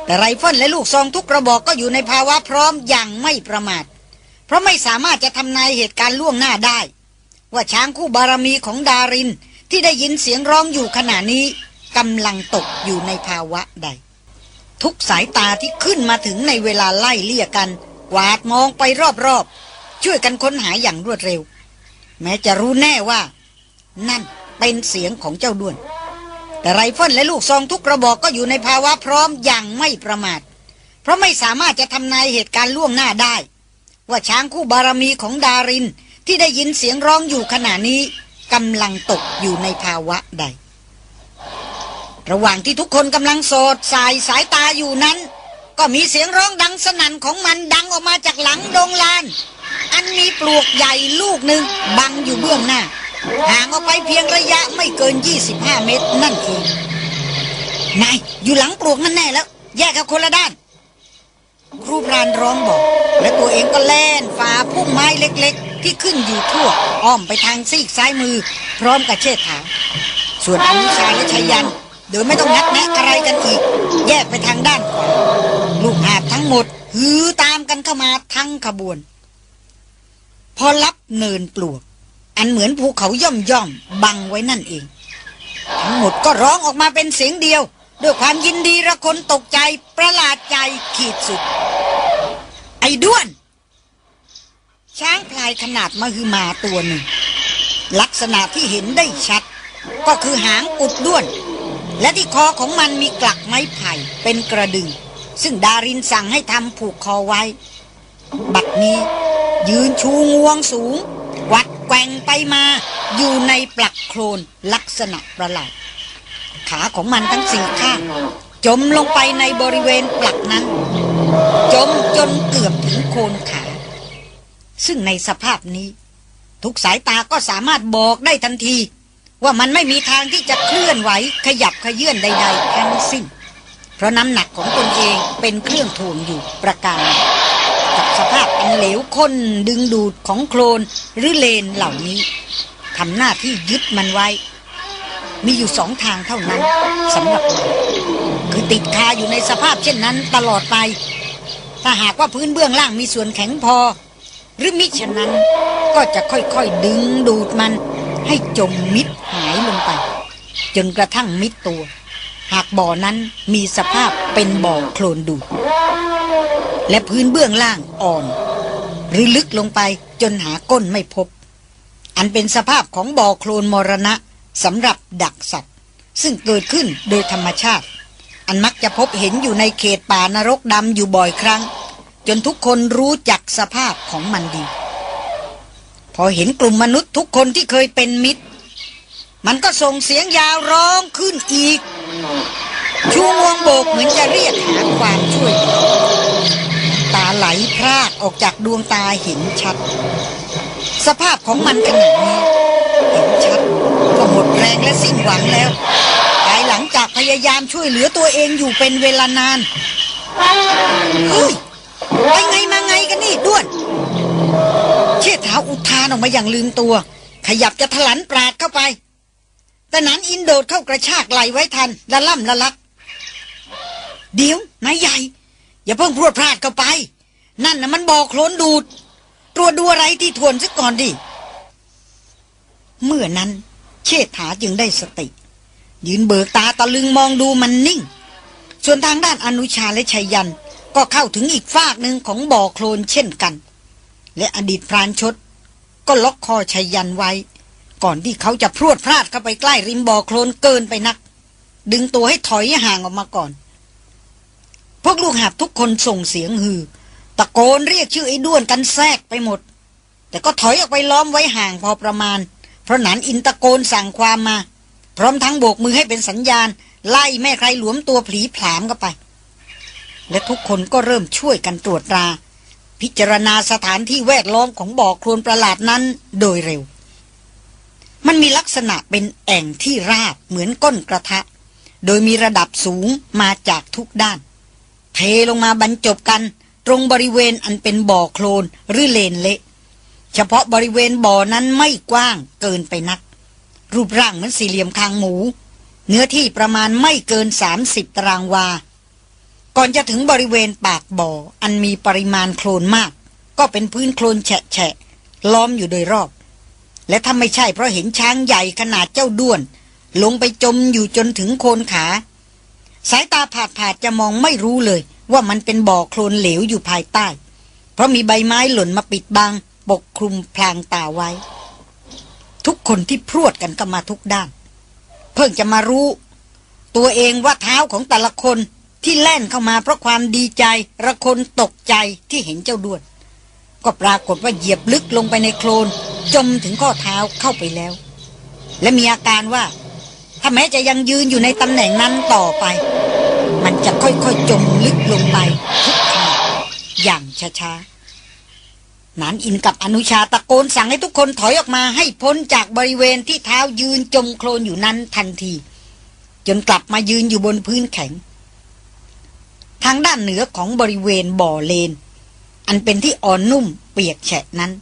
แต่ไรเฟิลและลูกซองทุกกระบอกก็อยู่ในภาวะพร้อมอย่างไม่ประมาท เพราะไม่สามารถจะทำนายเหตุการณ์ล่วงหน้าได้ ว่าช้างคู่บารมีของดารินที่ได้ยินเสียงร้องอยู่ขณะนี้ กำลังตกอยู่ในภาวะใด ทุกสายตาที่ขึ้นมาถึงในเวลาไล่เลี่ยกันกวาดมองไปรอบๆ ช่วยกันค้นหาอย่างรวดเร็ว แม้จะรู้แน่ว่า นั่นเป็นเสียงของเจ้าด้วน แต่ไรเฟิลและลูกซองทุกกระบอกก็อยู่ในภาวะพร้อมอย่างไม่ประมาท เพราะไม่สามารถจะทำนายเหตุการณ์ล่วงหน้าได้ ว่าช้างคู่บารมีของดารินที่ได้ยินเสียงร้องอยู่ขณะนี้กำลังตกอยู่ในภาวะใด ระหว่างที่ทุกคนกำลังโสดสายสายตาอยู่นั้น ก็มีเสียงร้องดังสนั่นของมันดังออกมาจากหลังดงลาน อันมีปลวกใหญ่ลูกหนึ่งบังอยู่เบื้องหน้า ห่างออกไปเพียงระยะไม่เกิน 25 เมตรนั่นเองนายอยู่หลังปลวกนั่นแน่แล้ว แยกกันคนละด้าน ครูพรานร้องบอก และตัวเองก็แล่นฝ่าพุ่มไม้เล็กๆ ที่ขึ้นอยู่ทั่วอ้อมไปทางซีกซ้ายมือ พร้อมกับเชษฐาส่วนอนุชาและชัยยัน โดยไม่ต้องนัดแนะอะไรกันอีก แยกไปทางด้านขวาลูกหาบทั้งหมดหือตามกันเข้ามาทั้งขบวน พอรับเนินปลวก อันเหมือนภูเขาย่อมย่อมบังไว้นั่นเอง ทั้งหมดก็ร้องออกมาเป็นเสียงเดียว ด้วยความยินดีระคนตกใจประหลาดใจขีดสุด ไอ้ด้วน ช้างพลายขนาดมหึมาตัวหนึ่ง ลักษณะที่เห็นได้ชัด ก็คือหางอุดด้วน และที่คอของมันมีกลักไม้ไผ่เป็นกระดึง ซึ่งดารินสั่งให้ทำผูกคอไว้ บัดนี้ ยืนชูงวงสูง วัดแกว่งไปมาอยู่ในปลักโคลนลักษณะประหลาด ขาของมันทั้งสี่ข้างจมลงไปในบริเวณปลักนั้น จมจนเกือบถึงโคนขา ซึ่งในสภาพนี้ ทุกสายตาก็สามารถบอกได้ทันที ว่ามันไม่มีทางที่จะเคลื่อนไหวขยับขยื่นใด ๆ ทั้งสิ้น เพราะน้ำหนักของตนเองเป็นเครื่องถ่วงอยู่ประการกับสภาพอันเหลวข้นดึงดูดของโคลนหรือเลนเหล่านี้ทำหน้าที่ยึดมันไว้ มีอยู่สองทางเท่านั้นสำหรับมันคือติดคาอยู่ในสภาพเช่นนั้นตลอดไป ถ้าหากว่าพื้นเบื้องล่างมีส่วนแข็งพอ หรือมิฉะนั้นก็จะค่อยๆดึงดูดมันให้จมมิด จนกระทั่งมิดตัว หากบ่อนั้นมีสภาพเป็นบ่อโคลนดูดและพื้นเบื้องล่างอ่อน หรือลึกลงไปจนหาก้นไม่พบ อันเป็นสภาพของบ่อโคลนมรณะสำหรับดักสัตว์ ซึ่งเกิดขึ้นโดยธรรมชาติ อันมักจะพบเห็นอยู่ในเขตป่านรกดำอยู่บ่อยครั้ง จนทุกคนรู้จักสภาพของมันดี พอเห็นกลุ่มมนุษย์ทุกคนที่เคยเป็นมิตร มันก็ส่งเสียงยาวร้องขึ้นอีก ชูงวงโบกเหมือนจะเรียกหาความช่วย ตาไหลพรากออกจากดวงตาเห็นชัด สภาพของมันขณะนี้ เห็นชัดก็หมดแรงและสิ้นหวังแล้วภายหลังจากพยายามช่วยเหลือตัวเองอยู่เป็นเวลานานเฮ้ยไปไงมาไงกันนี่ด้วนเชี่ยเท้าอุทานออกมาอย่างลืมตัว ขยับจะถลันปราดเข้าไป แต่นั้นอินโดดเข้ากระชากไหลไว้ทันละล่ำละลัก เดี๋ยวนายใหญ่ อย่าเพิ่งพรวดพลาดเข้าไป นั่นนะมันบอกโคลนดูด ตรวจดูอะไรที่ทวนซะก่อนดิ เมื่อนั้น เชษฐาจึงได้สติ ยืนเบิกตาตะลึงมองดูมันนิ่ง ส่วนทางด้านอนุชาและชัยยัน ก็เข้าถึงอีกฝากหนึ่งของบ่อโคลนเช่นกัน และอดีตพรานชด ก็ล็อกคอชัยยันไว้ ก่อนที่เขาจะพรวดพลาดเข้าไปใกล้ริมบ่อโคลนเกินไปนัก ดึงตัวให้ถอยห่างออกมาก่อน พวกลูกหาบทุกคนส่งเสียงฮือ ตะโกนเรียกชื่อไอ้ด้วนกันแทรกไปหมด แต่ก็ถอยออกไปล้อมไว้ห่างพอประมาณ เพราะหนานอินตะโกนสั่งความมา พร้อมทั้งโบกมือให้เป็นสัญญาณ ไล่แม่ใครหลวมตัวผีผลามเข้าไป และทุกคนก็เริ่มช่วยกันตรวจตรา พิจารณาสถานที่แวดล้อมของบ่อโคลนประหลาดนั้นโดยเร็ว มันมีลักษณะเป็นแอ่งที่ราบเหมือนก้นกระทะ โดยมีระดับสูงมาจากทุกด้าน เทลงมาบรรจบกันตรงบริเวณอันเป็นบ่อโคลนหรือเลนเละ เฉพาะบริเวณบ่อนั้นไม่กว้างเกินไปนัก รูปร่างเหมือนสี่เหลี่ยมคางหมู เนื้อที่ประมาณไม่เกิน 30 ตารางวา ก่อนจะถึงบริเวณปากบ่ออันมีปริมาณโคลนมาก ก็เป็นพื้นโคลนแฉะๆล้อมอยู่โดยรอบ และถ้าไม่ใช่เพราะเห็นช้างใหญ่ขนาดเจ้าด้วน ลงไปจมอยู่จนถึงโคนขา สายตาผาดผาดจะมองไม่รู้เลย ว่ามันเป็นบ่อโคลนเหลวอยู่ภายใต้ เพราะมีใบไม้หล่นมาปิดบังปกคลุมพลางตาไว้ ทุกคนที่พรวดกันก็มาทุกด้าน เพิ่งจะมารู้ ตัวเองว่าเท้าของแต่ละคนที่แล่นเข้ามาเพราะความดีใจระคนตกใจที่เห็นเจ้าด้วน ก็ปรากฏว่าเหยียบลึกลงไปในโคลน จมถึงข้อเท้าเข้าไปแล้ว และมีอาการว่า ถ้าแม้จะยังยืนอยู่ในตำแหน่งนั้นต่อไป มันจะค่อยๆจมลึกลงไปทุกขณะอย่างช้าๆนานอินกับอนุชาตะโกนสั่งให้ทุกคนถอยออกมาให้พ้นจากบริเวณที่เท้ายืนจมโคลนอยู่นั้นทันที จนกลับมายืนอยู่บนพื้นแข็ง ทางด้านเหนือของบริเวณบ่อเลน อันเป็นที่อ่อนนุ่มเปียกแฉะนั้น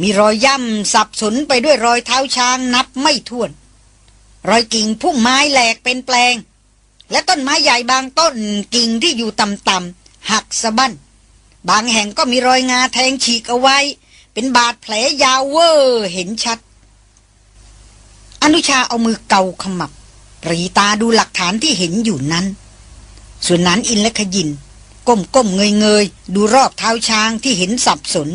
มีรอยย่ำสับสนไปด้วยรอยเท้าช้างนับไม่ถ้วน รอยกิ่งพุ่มไม้แหลกเป็นแปลง และต้นไม้ใหญ่บางต้นกิ่งที่อยู่ต่ำๆหักสะบั้น บางแห่งก็มีรอยงาแทงฉีกเอาไว้ เป็นบาดแผลยาวเวอร์เห็นชัด อนุชาเอามือเกาขมับปรีตาดูหลักฐานที่เห็นอยู่นั้น ส่วนนั้นอินและขยิน ก้มก้มเงยเงยดูรอบเท้าช้างที่เห็นสับสน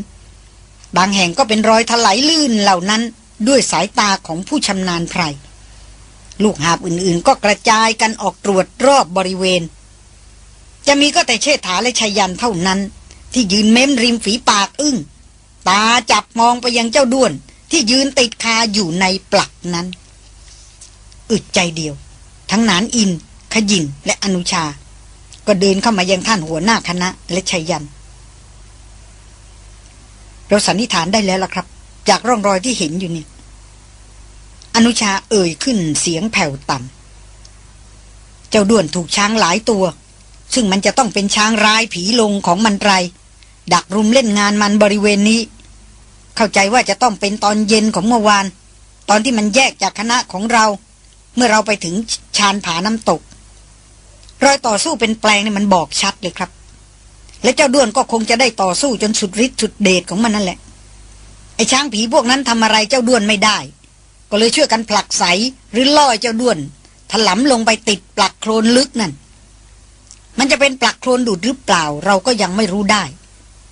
บางแห่งก็เป็นรอยถลายลื่นเหล่านั้นด้วยสายตาของผู้ชำนาญไพรลูกหาบอื่นๆ ก็กระจายกันออกตรวจรอบบริเวณ จะมีก็แต่เชษฐาและชายันเท่านั้น ที่ยืนเม้มริมฝีปากอึ้ง ตาจับมองไปยังเจ้าด้วน ที่ยืนติดคาอยู่ในปลักนั้น อึดใจเดียว ทั้งนานอิน ขยินและอนุชา ก็เดินเข้ามายังท่านหัวหน้าคณะและชัยยัน เราสันนิษฐานได้แล้วล่ะครับ จากร่องรอยที่เห็นอยู่เนี่ยอนุชาเอ่ยขึ้นเสียงแผ่วต่ำ เจ้าด้วนถูกช้างหลายตัว ซึ่งมันจะต้องเป็นช้างร้ายผีลงของมันไร ดักรุมเล่นงานมันบริเวณนี้ เข้าใจว่าจะต้องเป็นตอนเย็นของเมื่อวาน ตอนที่มันแยกจากคณะของเรา เมื่อเราไปถึงชานผาน้ำตก รอยต่อสู้เป็นแปลงนี่มันบอกชัดเลยครับ และเจ้าด้วนก็คงจะได้ต่อสู้จนสุดฤทธิ์สุดเดชของมันนั่นแหละ ไอ้ช้างผีพวกนั้นทำอะไรเจ้าด้วนไม่ได้ ก็เลยช่วยกันผลักใสหรือล่อเจ้าด้วนถลำลงไปติดปลักโคลนลึกนั่น มันจะเป็นปลักโคลนดูดหรือเปล่า เราก็ยังไม่รู้ได้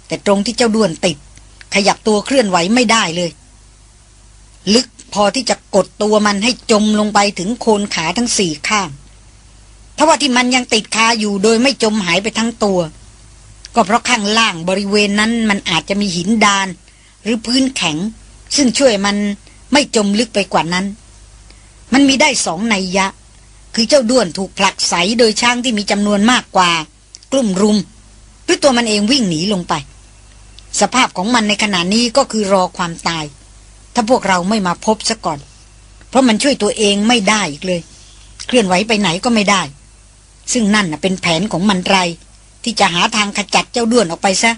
แต่ตรงที่เจ้าด้วนติด ขยับตัวเคลื่อนไหวไม่ได้เลย ลึกพอที่จะกดตัวมันให้จมลงไปถึงโคนขาทั้งสี่ข้าง ถ้าว่าที่มันยังติดคาอยู่โดยไม่จมหายไปทั้งตัว ก็เพราะข้างล่างบริเวณนั้นมันอาจจะมีหินดาน หรือพื้นแข็ง ซึ่งช่วยมันไม่จมลึกไปกว่านั้น มันมีได้สองนัยยะ คือเจ้าด้วนถูกผลักไสโดยช้างที่มีจำนวนมากกว่า กลุ่มรุม หรือตัวมันเองวิ่งหนีลงไป สภาพของมันในขณะนี้ก็คือรอความตาย ถ้าพวกเราไม่มาพบซะก่อน เพราะมันช่วยตัวเองไม่ได้อีกเลย เคลื่อนไหวไปไหนก็ไม่ได้ ซึ่งนั่นเป็นแผนของมันไร ที่จะหาทางขจัดเจ้าด้วนออกไปซะ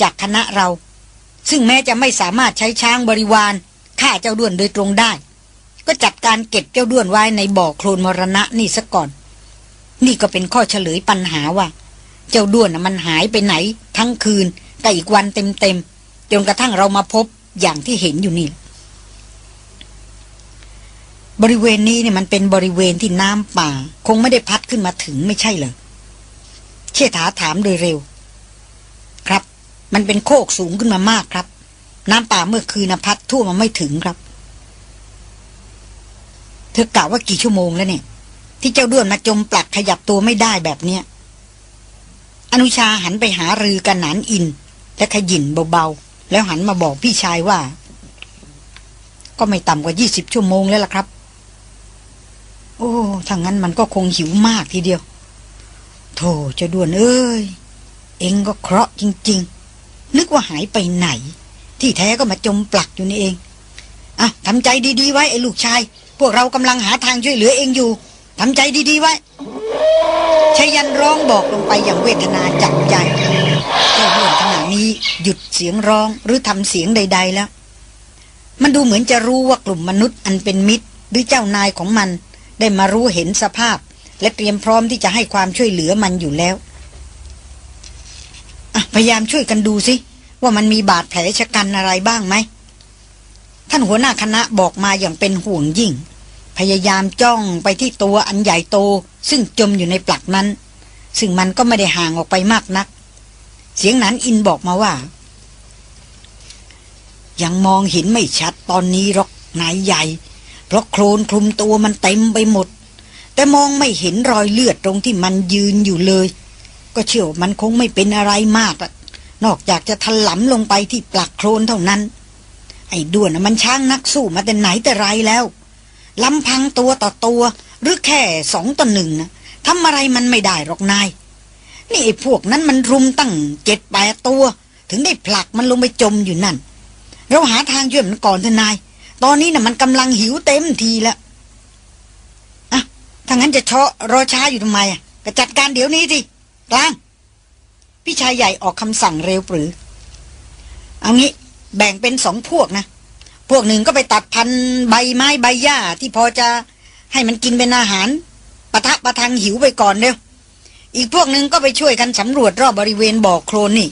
จากคณะเรา ซึ่งแม้จะไม่สามารถใช้ช้างบริวารฆ่าเจ้าด้วนโดยตรงได้ ก็จัดการเก็บเจ้าด้วนไว้ในบ่อโคลนมรณะนี่ซะก่อน นี่ก็เป็นข้อเฉลยปัญหาว่า เจ้าด้วนมันหายไปไหน ทั้งคืนกับอีกวันเต็มๆจนกระทั่งเรามาพบอย่างที่เห็นอยู่นี่ บริเวณนี้เนี่ยมันเป็นบริเวณที่น้ำป่า คงไม่ได้พัดขึ้นมาถึงไม่ใช่เหรอเชษฐาถามโดยเร็ว ครับ มันเป็นโคกสูงขึ้นมามากครับ น้ำป่าเมื่อคืนพัดทั่วมาไม่ถึงครับ เธอกล่าวว่ากี่ชั่วโมงแล้วเนี่ย ที่เจ้าด้วนมาจมปลักขยับตัวไม่ได้แบบเนี้ยอนุชาหันไปหารือกันหนานอิน และขยินเบาๆ แล้วหันมาบอกพี่ชายว่า ก็ไม่ต่ำกว่ายี่สิบชั่วโมงแล้วล่ะครับ โอ้ถ้างั้นมันก็คงหิวมากทีเดียว โธ่เจ้าด้วนเอ้ย เองก็เคราะห์จริง ๆ นึกว่าหายไปไหน ที่แท้ก็มาจมปลักอยู่นี่เองอะทำใจดีๆไว้ไอ้ลูกชาย พวกเรากำลังหาทางช่วยเหลือเองอยู่ทำใจดีๆไว้ชายันร้องบอกลงไปอย่างเวทนาจับใจเจ้าเรื่องขณะนี้หยุดเสียงร้องหรือทำเสียงใด ๆแล้ว มันดูเหมือนจะรู้ว่ากลุ่มมนุษย์อันเป็นมิตร หรือเจ้านายของมัน ได้มารู้เห็นสภาพ และเตรียมพร้อมที่จะให้ความช่วยเหลือมันอยู่แล้วพยายามช่วยกันดูสิ ว่ามันมีบาดแผลชะกันอะไรบ้างไหม ท่านหัวหน้าคณะบอกมาอย่างเป็นห่วงยิ่ง พยายามจ้องไปที่ตัวอันใหญ่โต ซึ่งจมอยู่ในปลักนั้น ซึ่งมันก็ไม่ได้ห่างออกไปมากนัก เสียงนั้นอินบอกมาว่า ยังมองเห็นไม่ชัดตอนนี้หรอกนายใหญ่ เพราะโคลนคลุมตัวมันเต็มไปหมด แต่มองไม่เห็นรอยเลือดตรงที่มันยืนอยู่เลย ก็เชื่อว่ามันคงไม่เป็นอะไรมากอะนอกจากจะถลำลงไปที่ปลักโคลนเท่านั้น ไอ้ด้วนนะมันช้างนักสู้มาแต่ไหนแต่ไรแล้วลำพังตัวต่อตัว หรือแค่สองต่อหนึ่งนะทำอะไรมันไม่ได้หรอกนาย นี่ไอ้พวกนั้นมันรุมตั้งเจ็ดแปดตัว ถึงได้ผลักมันลงไปจมอยู่นั่น เราหาทางช่วยมันก่อนเถอะนาย ตอนนี้นะ่ะมันกำลังหิวเต็มทีแล้วอะถ้างั้นจะเชาะรอช้าอยู่ทำไมอะก็จัดการเดี๋ยวนี้สิกลาง พี่ชายใหญ่ออกคำสั่งเร็วปรือ เอางี้ แบ่งเป็นสองพวกนะ พวกหนึ่งก็ไปตัดพันใบไม้ใบหญ้าที่พอจะให้มันกินเป็นอาหารปะทะประทังหิวไปก่อนเร็ว อีกพวกหนึ่งก็ไปช่วยกันสำรวจรอบบริเวณบ่อโคลนนี่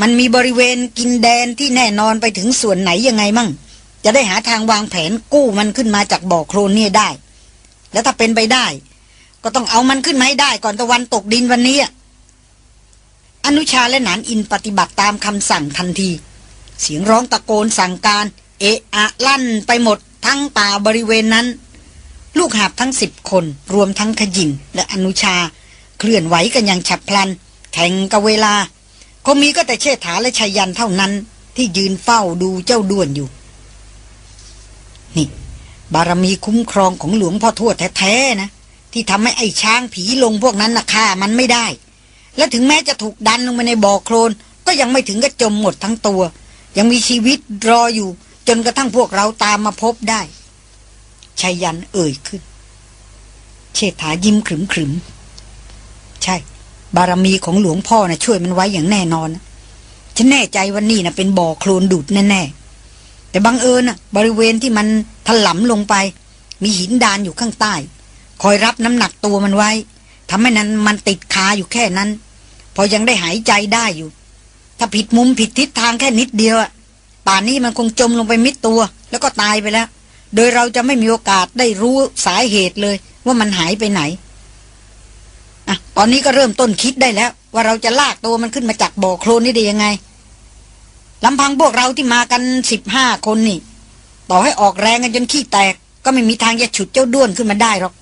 มันมีบริเวณกินแดนที่แน่นอนไปถึงส่วนไหนยังไงมั่ง จะได้หาทางวางแผนกู้มันขึ้นมาจากบ่อโคลนนี่ได้ แล้วถ้าเป็นไปได้ ก็ต้องเอามันขึ้นมาให้ได้ก่อนตะวันตกดินวันนี้อนุชาและหนานอินปฏิบัติตามคำสั่งทันที เสียงร้องตะโกนสั่งการ เอะอะลั่นไปหมดทั้งป่าบริเวณนั้น ลูกหาบทั้งสิบคนรวมทั้งขยินและอนุชา เคลื่อนไหวกันอย่างฉับพลัน แข่งกับเวลาคงมีก็แต่เชษฐาและชัยยันเท่านั้น ที่ยืนเฝ้าดูเจ้าด้วนอยู่ นี่ บารมีคุ้มครองของหลวงพ่อทวดแท้ๆนะ ที่ทำให้ไอ้ช้างผีลงพวกนั้นนะฆ่ามันไม่ได้ และถึงแม้จะถูกดันลงไปในบ่อโคลนก็ยังไม่ถึงกับจมหมดทั้งตัว ยังมีชีวิตรออยู่ จนกระทั่งพวกเราตามมาพบได้ชัยยันเอ่ยขึ้น เชษฐายิ้มขรึมขรึมใช่ บารมีของหลวงพ่อนะช่วยมันไว้อย่างแน่นอน ฉันแน่ใจวันนี้นะเป็นบ่อโคลนดูดแน่ๆ แต่บังเอิญนะบริเวณที่มันถลำลงไป มีหินดานอยู่ข้างใต้ คอยรับน้ำหนักตัวมันไว้ทำให้นั้นมันติดคาอยู่แค่นั้น พอยังได้หายใจได้อยู่ ถ้าผิดมุมผิดทิศทางแค่นิดเดียวอะป่านนี้มันคงจมลงไปมิดตัว แล้วก็ตายไปแล้ว โดยเราจะไม่มีโอกาสได้รู้สาเหตุเลยว่ามันหายไปไหนอะตอนนี้ก็เริ่มต้นคิดได้แล้ว ว่าเราจะลากตัวมันขึ้นมาจากบ่อโคลนนี่ได้ยังไง ลำพังพวกเราที่มากันสิบห้าคนนี่ ต่อให้ออกแรงกันจนขี้แตก ก็ไม่มีทางจะฉุดเจ้าด้วนขึ้นมาได้หรอก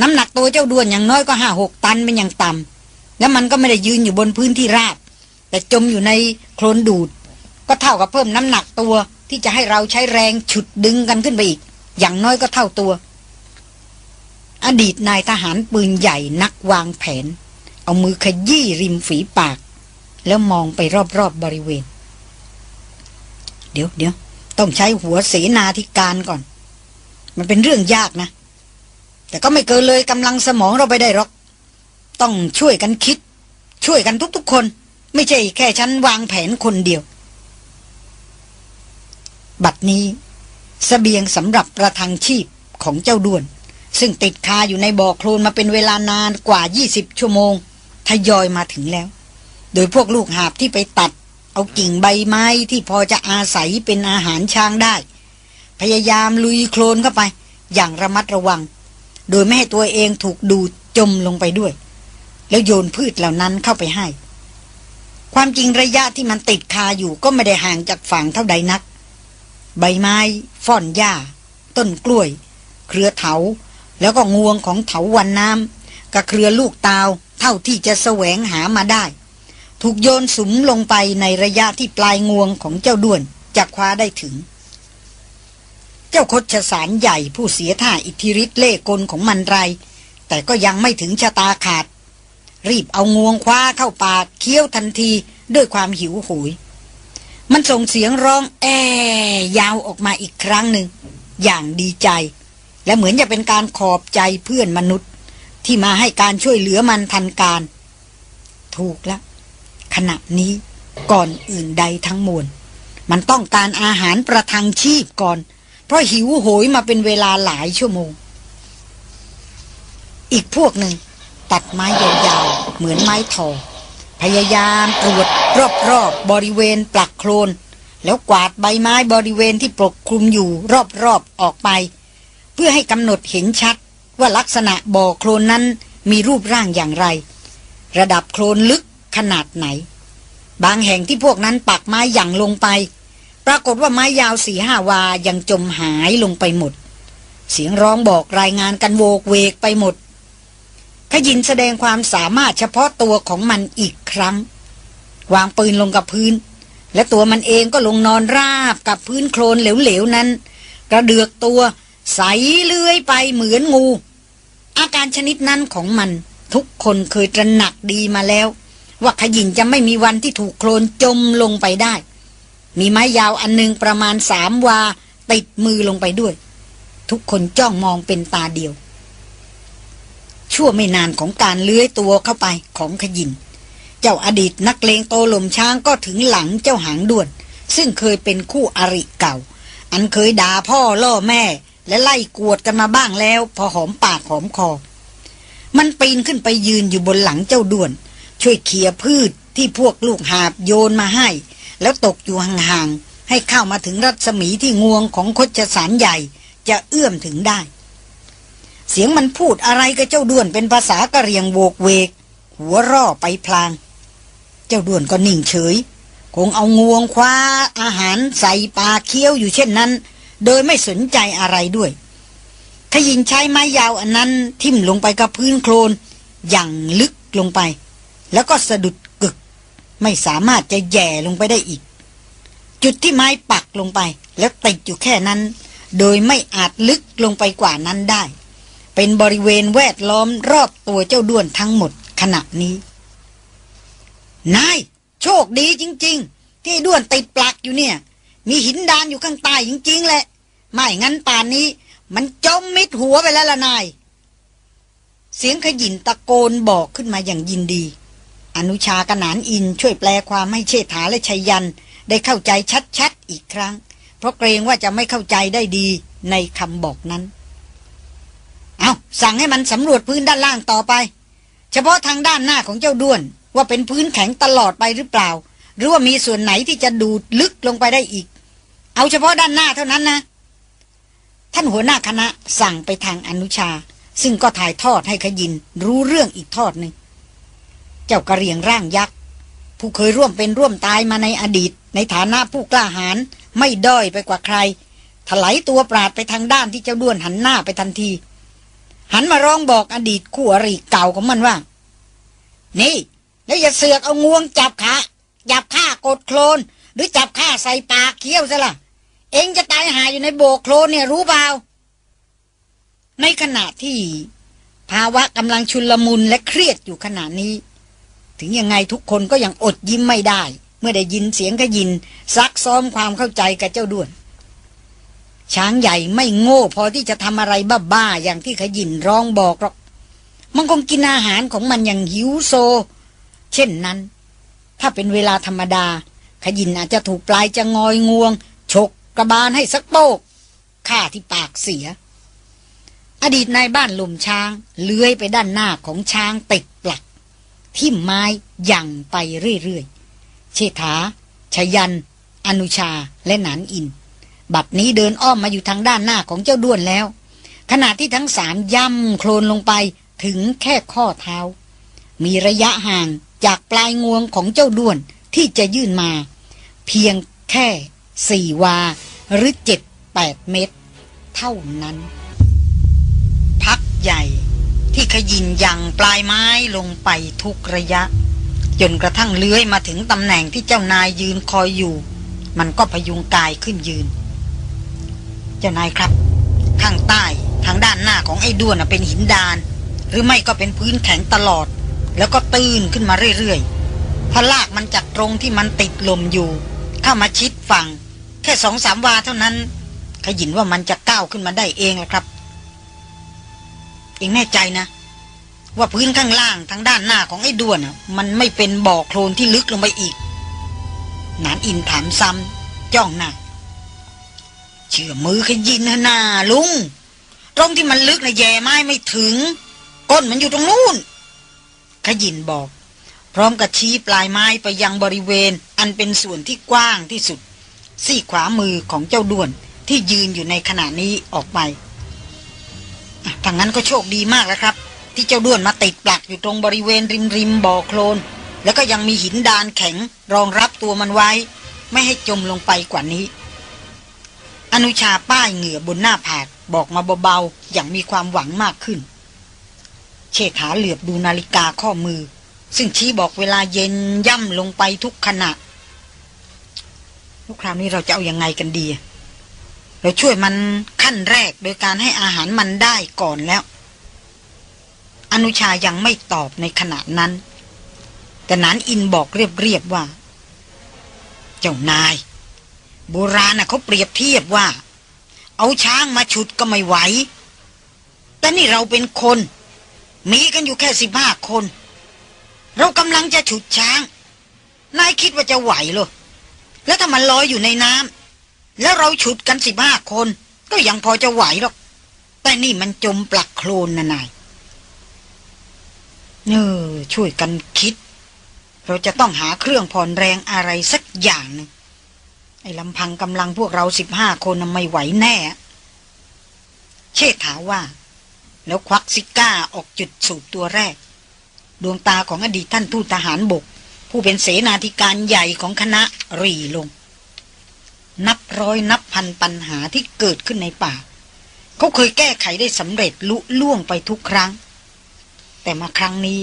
น้ำหนักตัวเจ้าด้วนอย่างน้อยก็ห้าหกตันเป็นอย่างต่ำแล้วมันก็ไม่ได้ยืนอยู่บนพื้นที่ราบ แต่จมอยู่ในโคลนดูด ก็เท่ากับเพิ่มน้ำหนักตัวที่จะให้เราใช้แรงฉุดดึงกันขึ้นไปอีก อย่างน้อยก็เท่าตัว อดีตนายทหารปืนใหญ่นักวางแผน เอามือขยี้ริมฝีปาก แล้วมองไปรอบๆบบริเวณ เดี๋ยวเดี๋ยวต้องใช้หัวเสนาธิการก่อน มันเป็นเรื่องยากนะ แต่ก็ไม่เกินเลยกำลังสมองเราไปได้หรอก ต้องช่วยกันคิด ช่วยกันทุกๆคน ไม่ใช่แค่ฉันวางแผนคนเดียว บัดนี้สเสบียงสำหรับประทังชีพของเจ้าด้วน ซึ่งติดคาอยู่ในบ่อโคลนมาเป็นเวลานานกว่า 20 ชั่วโมง ทยอยมาถึงแล้ว โดยพวกลูกหาบที่ไปตัด เอากิ่งใบไม้ที่พอจะอาศัยเป็นอาหารช้างได้ พยายามลุยโคลนเข้าไป อย่างระมัดระวัง โดยไม่ให้ตัวเองถูกดูดจมลงไปด้วย แล้วโยนพืชเหล่านั้นเข้าไปให้ ความจริงระยะที่มันติดคาอยู่ก็ไม่ได้ห่างจากฝั่งเท่าใดนัก ใบไม้ฟ่อนหญ้า ต้นกล้วย เครือเถา แล้วก็งวงของเถาวันน้ำกับเครือลูกตาวเท่าที่จะแสวงหามาได้ ถูกโยนสุมลงไปในระยะที่ปลายงวงของเจ้าด้วนจะคว้าได้ถึง เจ้าคดชสารใหญ่ผู้เสียท่าอิทธิฤทธิ์เล่กลของมันไร แต่ก็ยังไม่ถึงชะตาขาด รีบเอางวงคว้าเข้าปากเคี้ยวทันทีด้วยความหิวโหย มันส่งเสียงร้องแอยาวออกมาอีกครั้งหนึ่ง อย่างดีใจ และเหมือนจะเป็นการขอบใจเพื่อนมนุษย์ ที่มาให้การช่วยเหลือมันทันการ ถูกแล้ว ขณะนี้ก่อนอื่นใดทั้งมวล มันต้องการอาหารประทังชีพก่อน เพราะหิวโหยมาเป็นเวลาหลายชั่วโมง อีกพวกหนึ่ง ตัดไม้ยาวๆ เหมือนไม้ทอพยายามตรวจรอบๆบบริเวณปลักโคลน แล้วกวาดใบไม้บริเวณที่ปกคลุมอยู่รอบๆออกไป เพื่อให้กำหนดเห็นชัดว่าลักษณะบ่อโคลนนั้นมีรูปร่างอย่างไร ระดับโคลนลึก ขนาดไหน บางแห่งที่พวกนั้นปักไม้หยั่งลงไป ปรากฏว่าไม้ยาวสี่ห้าวายังจมหายลงไปหมด เสียงร้องบอกรายงานกันโวกเวกไปหมดขยินแสดงความสามารถเฉพาะตัวของมันอีกครั้ง วางปืนลงกับพื้น และตัวมันเองก็ลงนอนราบกับพื้นโคลนเหลวๆนั้น กระเดือกตัวใสเลื่อยไปเหมือนงู อาการชนิดนั้นของมันทุกคนเคยตระหนักดีมาแล้ว ว่าขยินจะไม่มีวันที่ถูกโคลนจมลงไปได้ มีไม้ยาวอันหนึงประมาณสามวา ติดมือลงไปด้วย ทุกคนจ้องมองเป็นตาเดียว ชั่วไม่นานของการเลื้อยตัวเข้าไปของขยินเจ้าอดีตนักเลงโตลมช้างก็ถึงหลังเจ้าหางด้วน ซึ่งเคยเป็นคู่อริเก่า อันเคยด่าพ่อล่อแม่ และไล่กวดกันมาบ้างแล้ว พอหอมปากหอมคอ มันปีนขึ้นไปยืนอยู่บนหลังเจ้าด้วน ช่วยเคลียพืชที่พวกลูกหาบโยนมาให้ แล้วตกอยู่ห่างๆ ให้เข้ามาถึงรัศมีที่งวงของคดชสารใหญ่จะเอื้อมถึงได้ เสียงมันพูดอะไรกับเจ้าด้วนเป็นภาษากะเรียงโวกเวก หัวร่อไปพลาง เจ้าด้วนก็นิ่งเฉย คงเอางวงคว้าอาหารใส่ปากเคี้ยวอยู่เช่นนั้น โดยไม่สนใจอะไรด้วยขยินใช้ไม้ยาวอันนั้นทิ่มลงไปกับพื้นโคลนอย่างลึกลงไป แล้วก็สะดุดกึก ไม่สามารถจะแย่ลงไปได้อีก จุดที่ไม้ปักลงไป แล้วติดอยู่แค่นั้น โดยไม่อาจลึกลงไปกว่านั้นได้ เป็นบริเวณแวดล้อมรอบตัวเจ้าด้วนทั้งหมดขณะนี้นายโชคดีจริง ๆ ที่ด้วนติดปลักอยู่เนี่ย มีหินดานอยู่ข้างใต้จริง ๆ แหละ ไม่งั้นป่านนี้ มันจมมิดหัวไปแล้วล่ะนาย เสียงขยินตะโกนบอกขึ้นมาอย่างยินดี อนุชากนานอินช่วยแปลความให้เชษฐาและชัยยัน ได้เข้าใจชัดๆอีกครั้ง เพราะเกรงว่าจะไม่เข้าใจได้ดีในคำบอกนั้น เอาสั่งให้มันสำรวจพื้นด้านล่างต่อไป เฉพาะทางด้านหน้าของเจ้าด้วน ว่าเป็นพื้นแข็งตลอดไปหรือเปล่า หรือว่ามีส่วนไหนที่จะดูดลึกลงไปได้อีก เอาเฉพาะด้านหน้าเท่านั้นนะ ท่านหัวหน้าคณะสั่งไปทางอนุชา ซึ่งก็ถ่ายทอดให้ขยินรู้เรื่องอีกทอดหนึ่ง จ้ากระเรียงร่างยักษ์ ผู้เคยร่วมเป็นร่วมตายมาในอดีต ในฐานะผู้กล้าหาญไม่ด้อยไปกว่าใคร ถลายตัวปราดไปทางด้านที่เจ้าด้วนหันหน้าไปทันที หันมาร้องบอกอดีตคู่อริเก่าของมันว่า นี่ แล้วอย่าเสือกเอางวงจับขาจับข้ากดโคลน หรือจับข้าใส่ปากเคี้ยวซะละ่ะ เองจะตายหายอยู่ในโบกโคลนเนี่ยรู้เปล่าในขณะที่ภาวะกำลังชุลมุนและเครียดอยู่ขณะนี้ ถึงยังไงทุกคนก็ยังอดยิ้มไม่ได้ เมื่อได้ยินเสียงขยิน ซักซ้อมความเข้าใจกับเจ้าด้วน ช้างใหญ่ไม่โง่พอที่จะทำอะไรบ้าๆอย่างที่ขยินร้องบอกหรอกมันคงกินอาหารของมันอย่างหิวโซ เช่นนั้น ถ้าเป็นเวลาธรรมดา ขยินอาจจะถูกปลายจะงอยงวง ฉกกระบาลให้สักโปกฆ่าที่ปากเสีย อดีตนายบ้านลมช้าง เลื้อยไปด้านหน้าของช้างติดปลัก ทิ่มไม้ยั่งไปเรื่อยๆ เชษฐา ชยัน อนุชาและหนานอิน บัดนี้เดินอ้อมมาอยู่ทางด้านหน้าของเจ้าด้วนแล้ว ขณะที่ทั้งสามย่ำโคลนลงไปถึงแค่ข้อเท้า มีระยะห่างจากปลายงวงของเจ้าด้วนที่จะยื่นมา เพียงแค่สี่วา หรือเจ็ดแปดเมตร เท่านั้น พักใหญ่ ที่ขยินยังปลายไม้ลงไปทุกระยะ จนกระทั่งเลื้อยมาถึงตำแหน่งที่เจ้านายยืนคอยอยู่ มันก็พยุงกายขึ้นยืน เจ้านายครับ ข้างใต้ทางด้านหน้าของไอ้ด้วนเป็นหินดาน หรือไม่ก็เป็นพื้นแข็งตลอด แล้วก็ตื้นขึ้นมาเรื่อยๆพอลากมันจากตรงที่มันติดลมอยู่ เข้ามาชิดฝั่ง แค่สองสามวาเท่านั้นขยินว่ามันจะก้าวขึ้นมาได้เองแหละครับ เองแน่ใจนะ ว่าพื้นข้างล่างทางด้านหน้าของไอ้ด้วนมันไม่เป็นบ่อโคลนที่ลึกลงไปอีก นานอินถามซ้ำจ้องหน้าเชื่อมือขยินนะนาลุง ตรงที่มันลึกนะแย่ไม้ไม่ถึง ก้นมันอยู่ตรงนู้นขยินบอก พร้อมกับชี้ปลายไม้ไปยังบริเวณ อันเป็นส่วนที่กว้างที่สุด ซี่ขวามือของเจ้าด้วนที่ยืนอยู่ในขณะนี้ออกไป ถ้างั้นก็โชคดีมากแล้วครับ ที่เจ้าด้วนมาติดปลักอยู่ตรงบริเวณริมริมบ่อโคลน แล้วก็ยังมีหินดานแข็งรองรับตัวมันไว้ ไม่ให้จมลงไปกว่านี้ อนุชาป้ายเหงื่อบนหน้าผากบอกมาเบาๆอย่างมีความหวังมากขึ้น เชษฐาเหลือบดูนาฬิกาข้อมือ ซึ่งชี้บอกเวลาเย็นย่ำลงไปทุกขณะลูกคราวนี้เราจะเอาอยัางไงกันดี เราช่วยมันขั้นแรกโดยการให้อาหารมันได้ก่อนแล้ว อนุชายังไม่ตอบในขณะนั้น แต่นานอินบอกเรียบๆว่า เจ้านาย โบราณน่ะเขาเปรียบเทียบว่า เอาช้างมาฉุดก็ไม่ไหว แต่นี่เราเป็นคน มีกันอยู่แค่สิบห้าคน เรากำลังจะฉุดช้าง นายคิดว่าจะไหวหรอแล้วถ้ามันลอยอยู่ในน้ำ แล้วเราฉุดกันสิบห้าคน ก็ยังพอจะไหวหรอก แต่นี่มันจมปลักโคลนนะนายเออช่วยกันคิด เราจะต้องหาเครื่องผ่อนแรงอะไรสักอย่างหนึงไอ้ลำพังกำลังพวกเราสิบห้าคนไม่ไหวแน่ เชษฐาว่า แล้วควักซิก้าออกจุดสูบตัวแรก ดวงตาของอดีตท่านทูตทหารบก ผู้เป็นเสนาธิการใหญ่ของคณะรีลง นับร้อยนับพันปัญหาที่เกิดขึ้นในป่า เขาเคยแก้ไขได้สำเร็จลุล่วงไปทุกครั้ง แต่มาครั้งนี้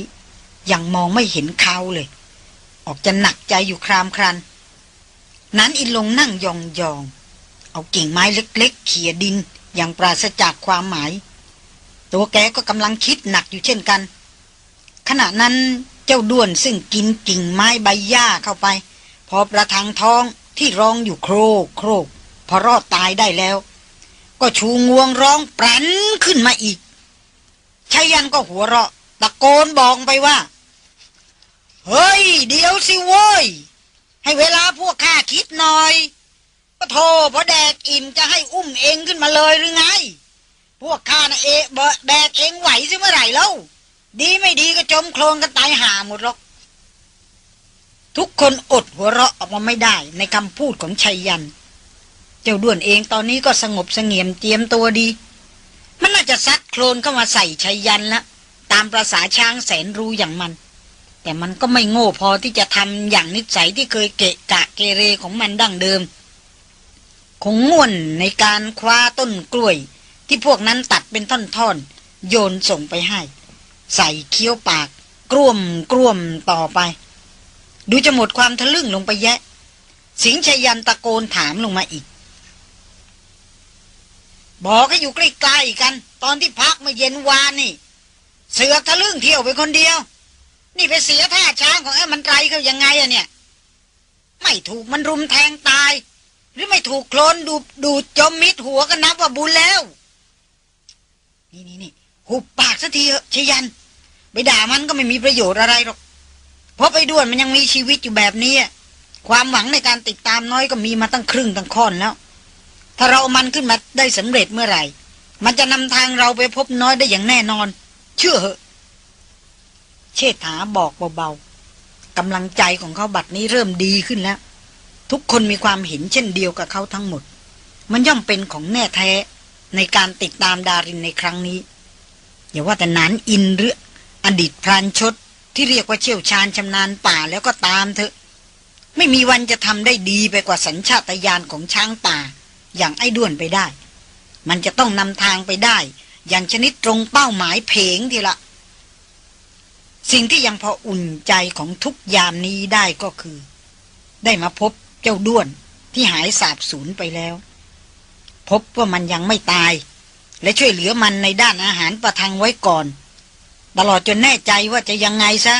ยังมองไม่เห็นเขาเลย ออกจะหนักใจอยู่ครามครัน นั้นอินลงนั่งยองยองเอากิ่งไม้เล็ก ๆ เขี่ยดินอย่างปราศจากความหมาย ตัวแกก็กำลังคิดหนักอยู่เช่นกัน ขณะนั้นเจ้าด้วนซึ่งกินกิ่งไม้ใบหญ้าเข้าไป พอประทังท้อง ที่ร้องอยู่โครกโครกพอรอดตายได้แล้ว ก็ชูงวงร้องปรันขึ้นมาอีกชายันก็หัวเราะตะโกนบอกไปว่า เฮ้ย เดี๋ยวสิโว้ย ให้เวลาพวกข้าคิดหน่อยปะโทรพอแดกอิ่มจะให้อุ้มเองขึ้นมาเลยหรือไง พวกข้าน่ะเอะเบะแดกเองไหวสิเมื่อไหร่แล้ว ดีไม่ดีก็จมโคลนกันตายห่าหมดหรอก ทุกคนอดหัวเราะออกมาไม่ได้ในคำพูดของชัยยัน เจ้าด้วนเองตอนนี้ก็สงบเสงี่ยมเจียมตัวดี มันน่าจะซัดโคลนเข้ามาใส่ชัยยันละตามประษาช้างแสนรู้อย่างมัน แต่มันก็ไม่โง่พอที่จะทำอย่างนิสัยที่เคยเกะกะเกเรของมันดั้งเดิม คงง่วนในการคว้าต้นกล้วย ที่พวกนั้นตัดเป็นท่อนๆโยนส่งไปให้ ใส่เคี้ยวปากกล้วมกล้วมต่อไป ดูจะหมดความทะลึ่งลงไปแยะ สิงห์ชยันตะโกนถามลงมาอีก บอกให้อยู่ใกล้ๆกัน ตอนที่พักมื่อเย็นวานนี่ เสือทะลึ่งเที่ยวไปคนเดียว นี่ไปเสียท่าช้างของไอ้มันไรเขายังไงอะเนี่ย ไม่ถูกมันรุมแทงตาย หรือไม่ถูกโคลนดูดูดจมมิดหัวก็นับว่าบุญแล้ว นี่นี่นี่หุบปากสักทีเถอะชยัน ไปด่ามันก็ไม่มีประโยชน์อะไรหรอก เพราะไปด้วนมันยังมีชีวิตอยู่แบบนี้ ความหวังในการติดตามน้อยก็มีมาตั้งครึ่งตั้งค่อนแล้ว ถ้าเราเอามันขึ้นมาได้สำเร็จเมื่อไหร่ มันจะนำทางเราไปพบน้อยได้อย่างแน่นอน เชื่อเหอะ เชษฐาบอกเบาๆกำลังใจของเขาบัดนี้เริ่มดีขึ้นแล้ว ทุกคนมีความเห็นเช่นเดียวกับเขาทั้งหมด มันย่อมเป็นของแน่แท้ในการติดตามดารินในครั้งนี้ อย่าว่าแต่นานอินหรืออดีตพรานชด ที่เรียกว่าเชี่ยวชาญชำนาญป่าแล้วก็ตามเถอะ ไม่มีวันจะทำได้ดีไปกว่าสัญชาตญาณของช้างป่า อย่างไอ้ด้วนไปได้ มันจะต้องนำทางไปได้ อย่างชนิดตรงเป้าหมายเพงทีละ สิ่งที่ยังพออุ่นใจของทุกยามนี้ได้ก็คือ ได้มาพบเจ้าด้วนที่หายสาบสูญไปแล้ว พบว่ามันยังไม่ตาย และช่วยเหลือมันในด้านอาหารประทังไว้ก่อน ตลอดจนแน่ใจว่าจะยังไงซะ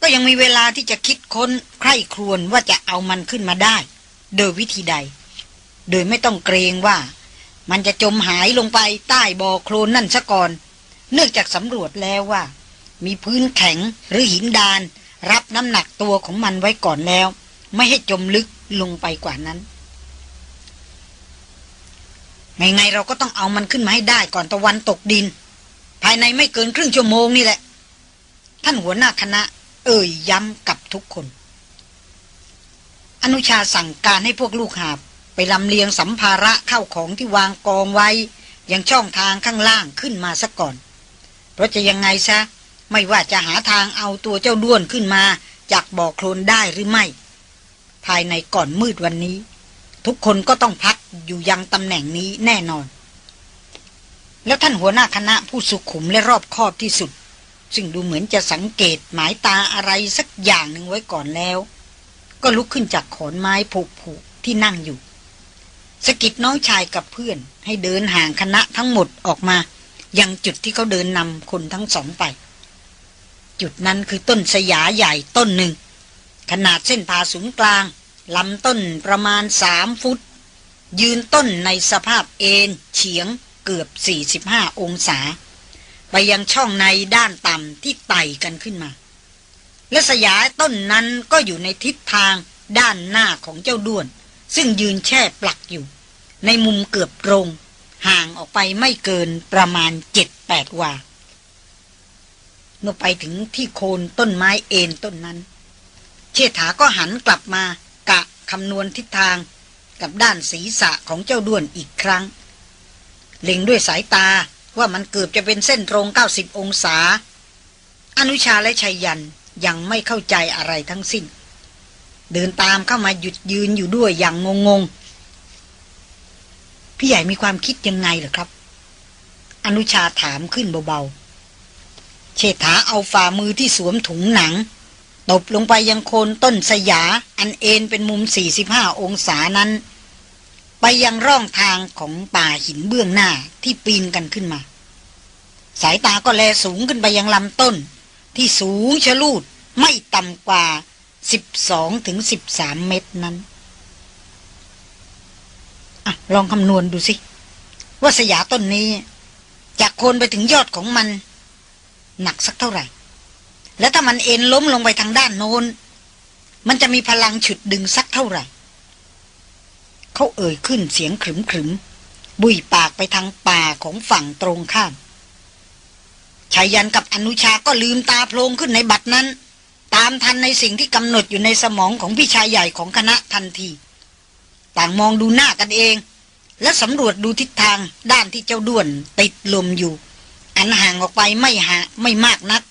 ก็ยังมีเวลาที่จะคิดค้นใคร่ครวญว่าจะเอามันขึ้นมาได้ โดยวิธีใด โดยไม่ต้องเกรงว่า มันจะจมหายลงไปใต้บ่อโคลนนั่นซะก่อน เนื่องจากสำรวจแล้วว่า มีพื้นแข็งหรือหินดาน รับน้ำหนักตัวของมันไว้ก่อนแล้ว ไม่ให้จมลึกลงไปกว่านั้นไงไงเราก็ต้องเอามันขึ้นมาให้ได้ก่อนตะวันตกดิน ภายในไม่เกินครึ่งชั่วโมงนี่แหละ ท่านหัวหน้าคณะ เอ่ยย้ำกับทุกคน อนุชาสั่งการให้พวกลูกหาบ ไปลำเลียงสัมภาระเข้าของที่วางกองไว้ ยังช่องทางข้างล่างขึ้นมาซะก่อน เพราะจะยังไงซะ ไม่ว่าจะหาทางเอาตัวเจ้าด้วนขึ้นมาจากบ่อโคลนได้หรือไม่ ภายในก่อนมืดวันนี้ ทุกคนก็ต้องพักอยู่ยังตำแหน่งนี้แน่นอน แล้วท่านหัวหน้าคณะผู้สุขุมและรอบคอบที่สุด ซึ่งดูเหมือนจะสังเกตหมายตาอะไรสักอย่างหนึ่งไว้ก่อนแล้ว ก็ลุกขึ้นจากขอนไม้ผูกๆที่นั่งอยู่สกิดน้องชายกับเพื่อนให้เดินห่างคณะทั้งหมดออกมา ยังจุดที่เขาเดินนำคนทั้งสองไป จุดนั้นคือต้นสยาใหญ่ต้นหนึ่ง ขนาดเส้นผ่าศูนย์กลางลำต้นประมาณสามฟุต ยืนต้นในสภาพเอ็นเฉียง เกือบ 45 องศา ไปยังช่องในด้านต่ำที่ไต่กันขึ้นมา และสยายต้นนั้นก็อยู่ในทิศทางด้านหน้าของเจ้าด้วน ซึ่งยืนแช่ปลักอยู่ ในมุมเกือบตรง ห่างออกไปไม่เกินประมาณเจ็ดแปดวาเมื่อไปถึงที่โคนต้นไม้เอนต้นนั้น เชษฐาก็หันกลับมากะคำนวณทิศทางกับด้านศีรษะของเจ้าด้วนอีกครั้ง เล็งด้วยสายตาว่ามันเกือบจะเป็นเส้นตรง 90 องศา อนุชาและชัยยันยังไม่เข้าใจอะไรทั้งสิ้น เดินตามเข้ามาหยุดยืนอยู่ด้วยอย่างงงงๆ พี่ใหญ่มีความคิดยังไงเหรอครับ อนุชาถามขึ้นเบาๆ เชษฐาเอาฝ่ามือที่สวมถุงหนัง ตบลงไปยังโคนต้นสยาอันเอ็นเป็นมุม 45 องศานั้น ไปยังร่องทางของป่าหินเบื้องหน้าที่ปีนกันขึ้นมา สายตาก็แลสูงขึ้นไปยังลำต้น ที่สูงชะลูดไม่ต่ำกว่า 12ถึงเมตรนั้นอะลองคำนวณดูสิ ว่าสยาต้นนี้ จากโคนไปถึงยอดของมัน หนักสักเท่าไหร่ แล้วถ้ามันเอ็นล้มลงไปทางด้านโน้น มันจะมีพลังฉุดดึงสักเท่าไหร่ เขาเอ่ยขึ้นเสียงขรึมขรึมบุยปากไปทางป่าของฝั่งตรงข้ามชายันกับอนุชาก็ลืมตาโพลงขึ้นในบัตรนั้น ตามทันในสิ่งที่กำหนดอยู่ในสมองของพี่ชายใหญ่ของคณะทันที ต่างมองดูหน้ากันเอง และสำรวจดูทิศทางด้านที่เจ้าด้วนติดลมอยู่ อันห่างออกไปไม่หาไม่มากนัก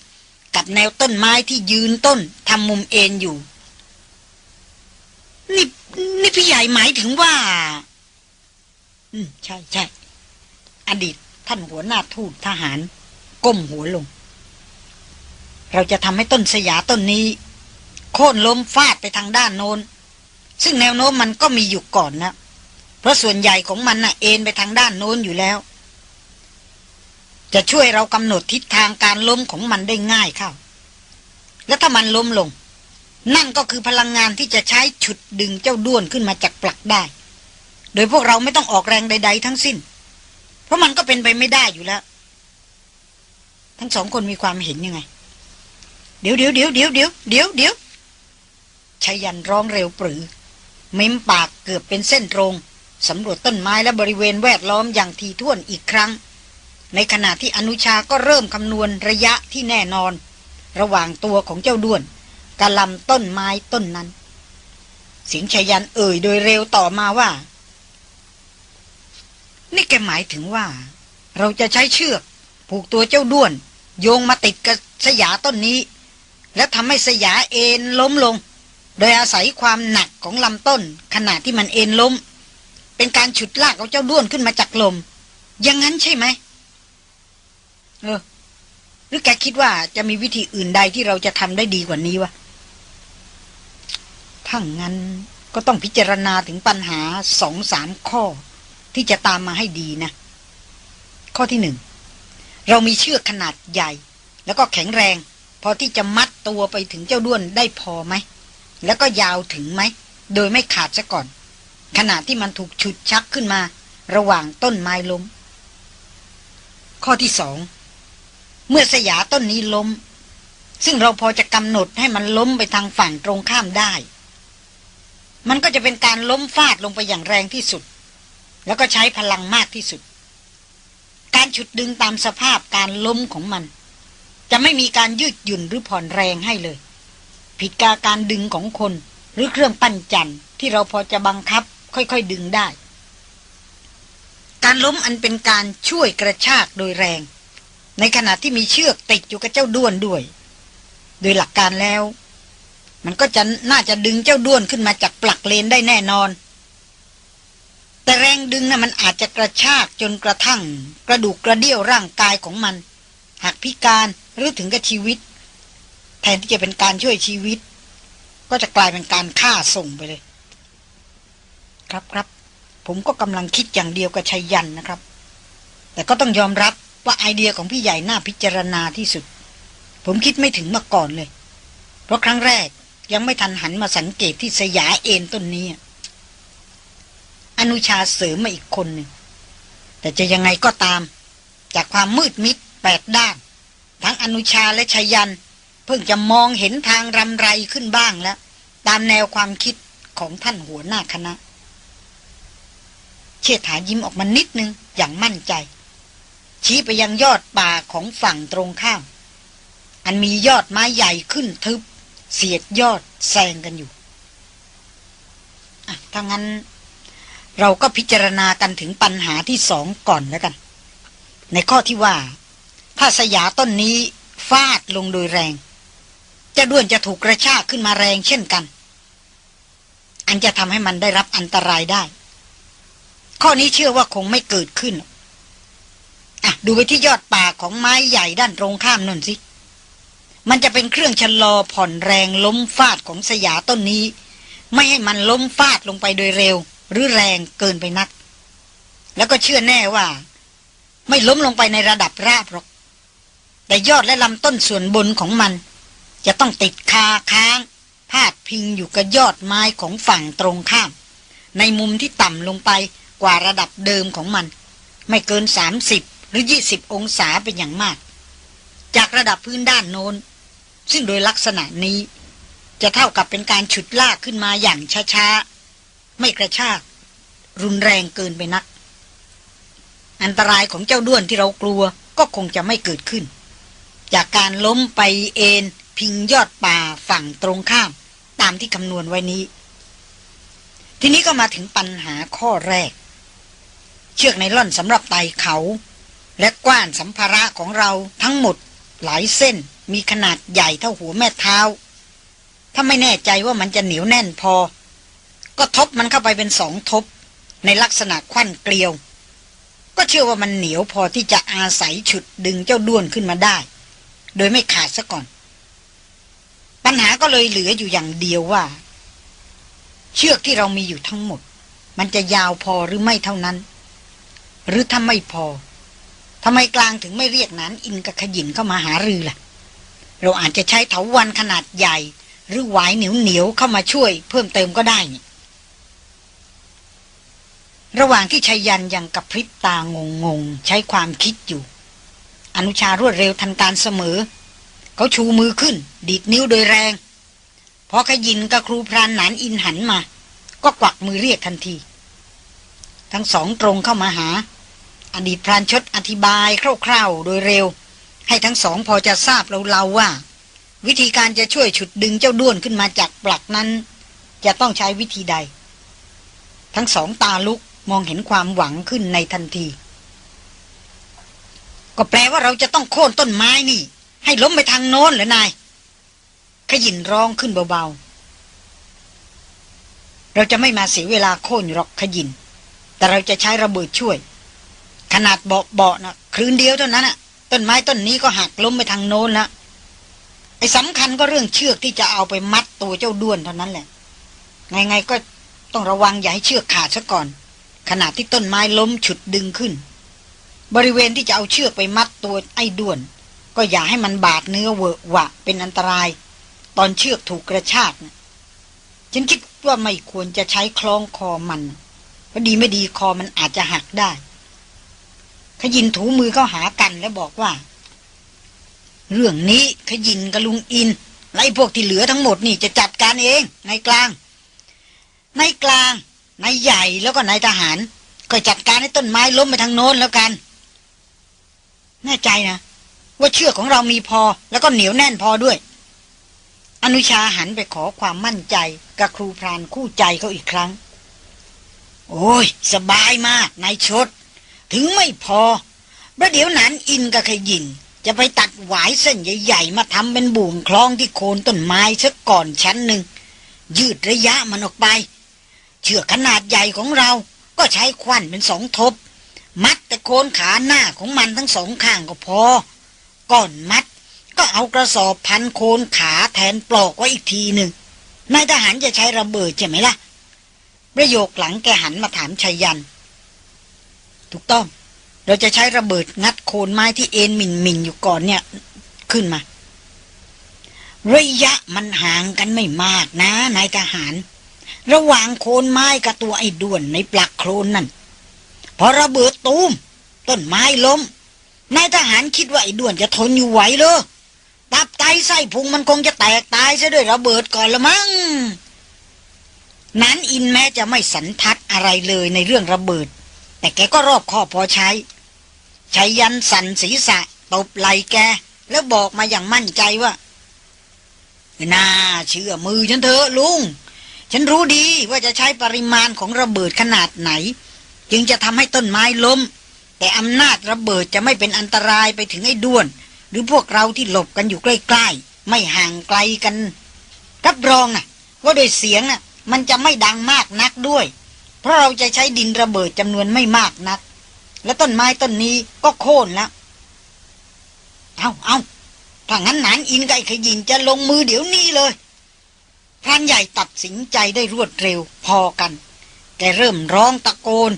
กับแนวต้นไม้ที่ยืนต้นทำมุมเอ็นอยู่ นี่ นี่พี่ใหญ่หมายถึงว่า อืม ใช่ใช่ อดีตท่านหัวหน้าทูตทหาร ก้มหัวลง เราจะทำให้ต้นสยาต้นนี้ โค่นล้มฟาดไปทางด้านโน้น ซึ่งแนวโน้มมันก็มีอยู่ก่อนนะ เพราะส่วนใหญ่ของมันน่ะ เอ็นไปทางด้านโน้นอยู่แล้ว จะช่วยเรากำหนดทิศทางการล้มของมันได้ง่ายเข้า แล้วถ้ามันล้มลง นั่นก็คือพลังงานที่จะใช้ฉุดดึงเจ้าด้วนขึ้นมาจากปลักได้ โดยพวกเราไม่ต้องออกแรงใด ๆ ทั้งสิ้น เพราะมันก็เป็นไปไม่ได้อยู่แล้ว ทั้งสองคนมีความเห็นยังไง เดี๋ยวเดี๋ยวเดี๋ยวเดี๋ยวเดี๋ยวเดี๋ยวเดี๋ยวชายันร้องเร็วปรือเม้มปากเกือบเป็นเส้นตรงสำรวจต้นไม้และบริเวณแวดล้อมอย่างทีท่วนอีกครั้ง ในขณะที่อนุชาก็เริ่มคำนวณระยะที่แน่นอน ระหว่างตัวของเจ้าด้วน กับลำต้นไม้ต้นนั้นเสียงชยันเอ่ยโดยเร็วต่อมาว่า นี่แกหมายถึงว่า เราจะใช้เชือกผูกตัวเจ้าด้วน โยงมาติดกับสยาต้นนี้ และทำให้สยาเอ็นล้มลง โดยอาศัยความหนักของลำต้น ขณะที่มันเอ็นล้ม เป็นการฉุดลากเอาเจ้าด้วนขึ้นมาจากลมอย่างนั้นใช่ไหมเออหรือแกคิดว่าจะมีวิธีอื่นใดที่เราจะทำได้ดีกว่านี้วะ ถ้างั้นก็ต้องพิจารณาถึงปัญหาสองสามข้อ ที่จะตามมาให้ดีนะ ข้อที่หนึ่ง เรามีเชือกขนาดใหญ่ แล้วก็แข็งแรง พอที่จะมัดตัวไปถึงเจ้าด้วนได้พอไหม แล้วก็ยาวถึงไหม โดยไม่ขาดซะก่อน ขณะที่มันถูกฉุดชักขึ้นมา ระหว่างต้นไม้ล้ม ข้อที่สอง เมื่อสยาต้นนี้ล้ม ซึ่งเราพอจะกำหนดให้มันล้มไปทางฝั่งตรงข้ามได้ มันก็จะเป็นการล้มฟาดลงไปอย่างแรงที่สุด แล้วก็ใช้พลังมากที่สุด การฉุดดึงตามสภาพการล้มของมัน จะไม่มีการยืดหยุ่นหรือผ่อนแรงให้เลย ผิดกาการดึงของคนหรือเครื่องปั้นจันที่เราพอจะบังคับค่อยๆดึงได้ การล้มอันเป็นการช่วยกระชากโดยแรง ในขณะที่มีเชือกติดอยู่กับเจ้าด้วนด้วย โดยหลักการแล้ว มันก็จะน่าจะดึงเจ้าด้วนขึ้นมาจากปลักเลนได้แน่นอน แต่แรงดึงนะ่ะมันอาจจะกระชากจนกระทั่ง กระดูกกระเดี่ยวร่างกายของมันหักพิการหรือถึงกับชีวิต แทนที่จะเป็นการช่วยชีวิต ก็จะกลายเป็นการฆ่าส่งไปเลย ครับครับผมก็กำลังคิดอย่างเดียวกับชัยยันนะครับ แต่ก็ต้องยอมรับว่าไอเดียของพี่ใหญ่น่าพิจารณาที่สุด ผมคิดไม่ถึงมาก่อนเลย เพราะครั้งแรก ยังไม่ทันหันมาสังเกตที่สยาเอ็นต้นนี้ อนุชาเสริมมาอีกคนหนึ่ง แต่จะยังไงก็ตาม จากความมืดมิดแปดด้าน ทั้งอนุชาและชยัน เพิ่งจะมองเห็นทางรำไรขึ้นบ้างแล้ว ตามแนวความคิดของท่านหัวหน้าคณะ เชษฐายิ้มออกมานิดนึงอย่างมั่นใจ ชี้ไปยังยอดป่าของฝั่งตรงข้าม อันมียอดไม้ใหญ่ขึ้นทึบ เสียดยอดแซงกันอยู่ถ้างั้นเราก็พิจารณากันถึงปัญหาที่สองก่อนแล้วกัน ในข้อที่ว่า ถ้าสยาต้นนี้ฟาดลงโดยแรง จะด้วนจะถูกกระชากขึ้นมาแรงเช่นกัน อันจะทำให้มันได้รับอันตรายได้ ข้อนี้เชื่อว่าคงไม่เกิดขึ้น อะ ดูไปที่ยอดป่าของไม้ใหญ่ด้านตรงข้ามนั่นสิ มันจะเป็นเครื่องชะลอผ่อนแรงล้มฟาดของสยาต้นนี้ ไม่ให้มันล้มฟาดลงไปโดยเร็ว หรือแรงเกินไปนัก แล้วก็เชื่อแน่ว่า ไม่ล้มลงไปในระดับราบหรอก แต่ยอดและลำต้นส่วนบนของมัน จะต้องติดคาค้าง พาดพิงอยู่กับยอดไม้ของฝั่งตรงข้าม ในมุมที่ต่ำลงไปกว่าระดับเดิมของมัน ไม่เกิน 30 หรือ 20 องศาเป็นอย่างมาก จากระดับพื้นด้านโน้น ซึ่งโดยลักษณะนี้ จะเท่ากับเป็นการฉุดลากขึ้นมาอย่างช้าๆ ไม่กระชาก รุนแรงเกินไปนัก อันตรายของเจ้าด้วนที่เรากลัวก็คงจะไม่เกิดขึ้น จากการล้มไปเอนพิงยอดป่าฝั่งตรงข้าม ตามที่คำนวณไว้นี้ ทีนี้ก็มาถึงปัญหาข้อแรก เชือกไนล่อนสำหรับไต่เขา และกว้านสัมภาระของเราทั้งหมดหลายเส้น มีขนาดใหญ่เท่าหัวแม่เท้า ถ้าไม่แน่ใจว่ามันจะเหนียวแน่นพอ ก็ทบมันเข้าไปเป็นสองทบ ในลักษณะควันเกลียว ก็เชื่อว่ามันเหนียวพอที่จะอาศัยฉุดดึงเจ้าด้วนขึ้นมาได้ โดยไม่ขาดซะก่อน ปัญหาก็เลยเหลืออยู่อย่างเดียวว่า เชือกที่เรามีอยู่ทั้งหมด มันจะยาวพอหรือไม่เท่านั้น หรือถ้าไม่พอทำไมกลางถึงไม่เรียกนานอินกับขยินเข้ามาหารือล่ะ เราอาจจะใช้เถาวันขนาดใหญ่ หรือหวายเหนียวเหนียวๆเข้ามาช่วยเพิ่มเติมก็ได้นี่ระหว่างที่ชายันยังกับพริบตางงงๆใช้ความคิดอยู่ อนุชารวดเร็วทันการเสมอ เขาชูมือขึ้น ดีดนิ้วโดยแรงพอขยินกับครูพรานหนานอินหันมา ก็กวักมือเรียกทันที ทั้งสองตรงเข้ามาหา อดีตพรานชดอธิบายคร่าวๆโดยเร็ว ให้ทั้งสองพอจะทราบเราๆว่า วิธีการจะช่วยฉุดดึงเจ้าด้วนขึ้นมาจากปลักนั้น จะต้องใช้วิธีใด ทั้งสองตาลุกมองเห็นความหวังขึ้นในทันที ก็แปลว่าเราจะต้องโค่นต้นไม้นี่ ให้ล้มไปทางโน้นเหรอนายขยินร้องขึ้นเบาๆ เราจะไม่มาเสียเวลาโค่นหรอกขยิน แต่เราจะใช้ระเบิดช่วย ขนาดเบาๆนะคืนเดียวเท่านั้นน่ะ ต้นไม้ต้นนี้ก็หักล้มไปทางโน้นละไอ้สำคัญก็เรื่องเชือกที่จะเอาไปมัดตัวเจ้าด้วนเท่านั้นแหละไงๆก็ต้องระวังอย่าให้เชือกขาดซะก่อน ขณะที่ต้นไม้ล้มฉุดดึงขึ้น บริเวณที่จะเอาเชือกไปมัดตัวไอ้ด้วน ก็อย่าให้มันบาดเนื้อเวอะหวะเป็นอันตราย ตอนเชือกถูกกระชากนะฉันคิดว่าไม่ควรจะใช้คล้องคอมันเพราะดีไม่ดีคอมันอาจจะหักได้ ขยินถูมือเข้าหากันแล้วบอกว่า เรื่องนี้ขยินกับลุงอินและไอ้พวกที่เหลือทั้งหมดนี่จะจัดการเองในายกลางนายกลางนายใหญ่แล้วก็นายทหาร ก็จัดการให้ต้นไม้ล้มไปทางโน้นแล้วกัน แน่ใจนะว่าเชือกของเรามีพอแล้วก็เหนียวแน่นพอด้วย อนุชาหันไปขอความมั่นใจกับครูพรานคู่ใจเขาอีกครั้ง โอ้ย สบายมากนายชด ถึงไม่พอประเดี๋ยวนั้นอินกับขยิน จะไปตัดหวายเส้นใหญ่ๆ มาทำเป็นบ่วงคล้องที่โคนต้นไม้ซะก่อนชั้นหนึ่ง ยืดระยะมันออกไป เชือกขนาดใหญ่ของเราก็ใช้ควันเป็นสองทบ มัดแต่โคนขาหน้าของมันทั้งสองข้างก็พอ ก่อนมัดก็เอากระสอบพันโคนขาแทนปลอกไว้อีกทีหนึ่งนายทหารจะใช้ระเบิดใช่ไหมล่ะ ประโยคหลังแกหันมาถามชัยยัน ถูกต้อง เราจะใช้ระเบิดงัดโคนไม้ที่เอ็นหมิ่นหมิ่นอยู่ก่อนเนี่ยขึ้นมา ระยะมันห่างกันไม่มากนะนายทหาร ระหว่างโคนไม้กับตัวไอ้ด้วนในปลักโคลนนั่นพอระเบิดตูมต้นไม้ล้มนายทหารคิดว่าไอ้ด้วนจะทนอยู่ไหวเหรอตับไตไส้พุงมันคงจะแตกตายซะด้วยระเบิดก่อนละมั้งนั้นอินแม้จะไม่สันทัดอะไรเลยในเรื่องระเบิด แต่แกก็รอบคอพอใช้ใช้ยันสันศีรษะตบไหลแก แล้วบอกมาอย่างมั่นใจว่า น่าเชื่อมือฉันเถอะลุง ฉันรู้ดีว่าจะใช้ปริมาณของระเบิดขนาดไหน จึงจะทำให้ต้นไม้ล้ม แต่อำนาจระเบิดจะไม่เป็นอันตรายไปถึงไอ้ด้วน หรือพวกเราที่หลบกันอยู่ใกล้ๆ ไม่ห่างไกลกัน รับรองนะว่าโดยเสียงน่ะ มันจะไม่ดังมากนักด้วย เพราะเราจะใช้ดินระเบิดจำนวนไม่มากนัก และต้นไม้ต้นนี้ก็โค่นแล้ว เอาเอาถ้างั้นหนานอินกับไอ้ขยินจะลงมือเดี๋ยวนี้เลยพรานใหญ่ตัดสินใจได้รวดเร็วพอกัน แกเริ่มร้องตะโกน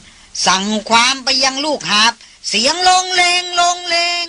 สั่งความไปยังลูกหาบ เสียงลงเลงลงเลง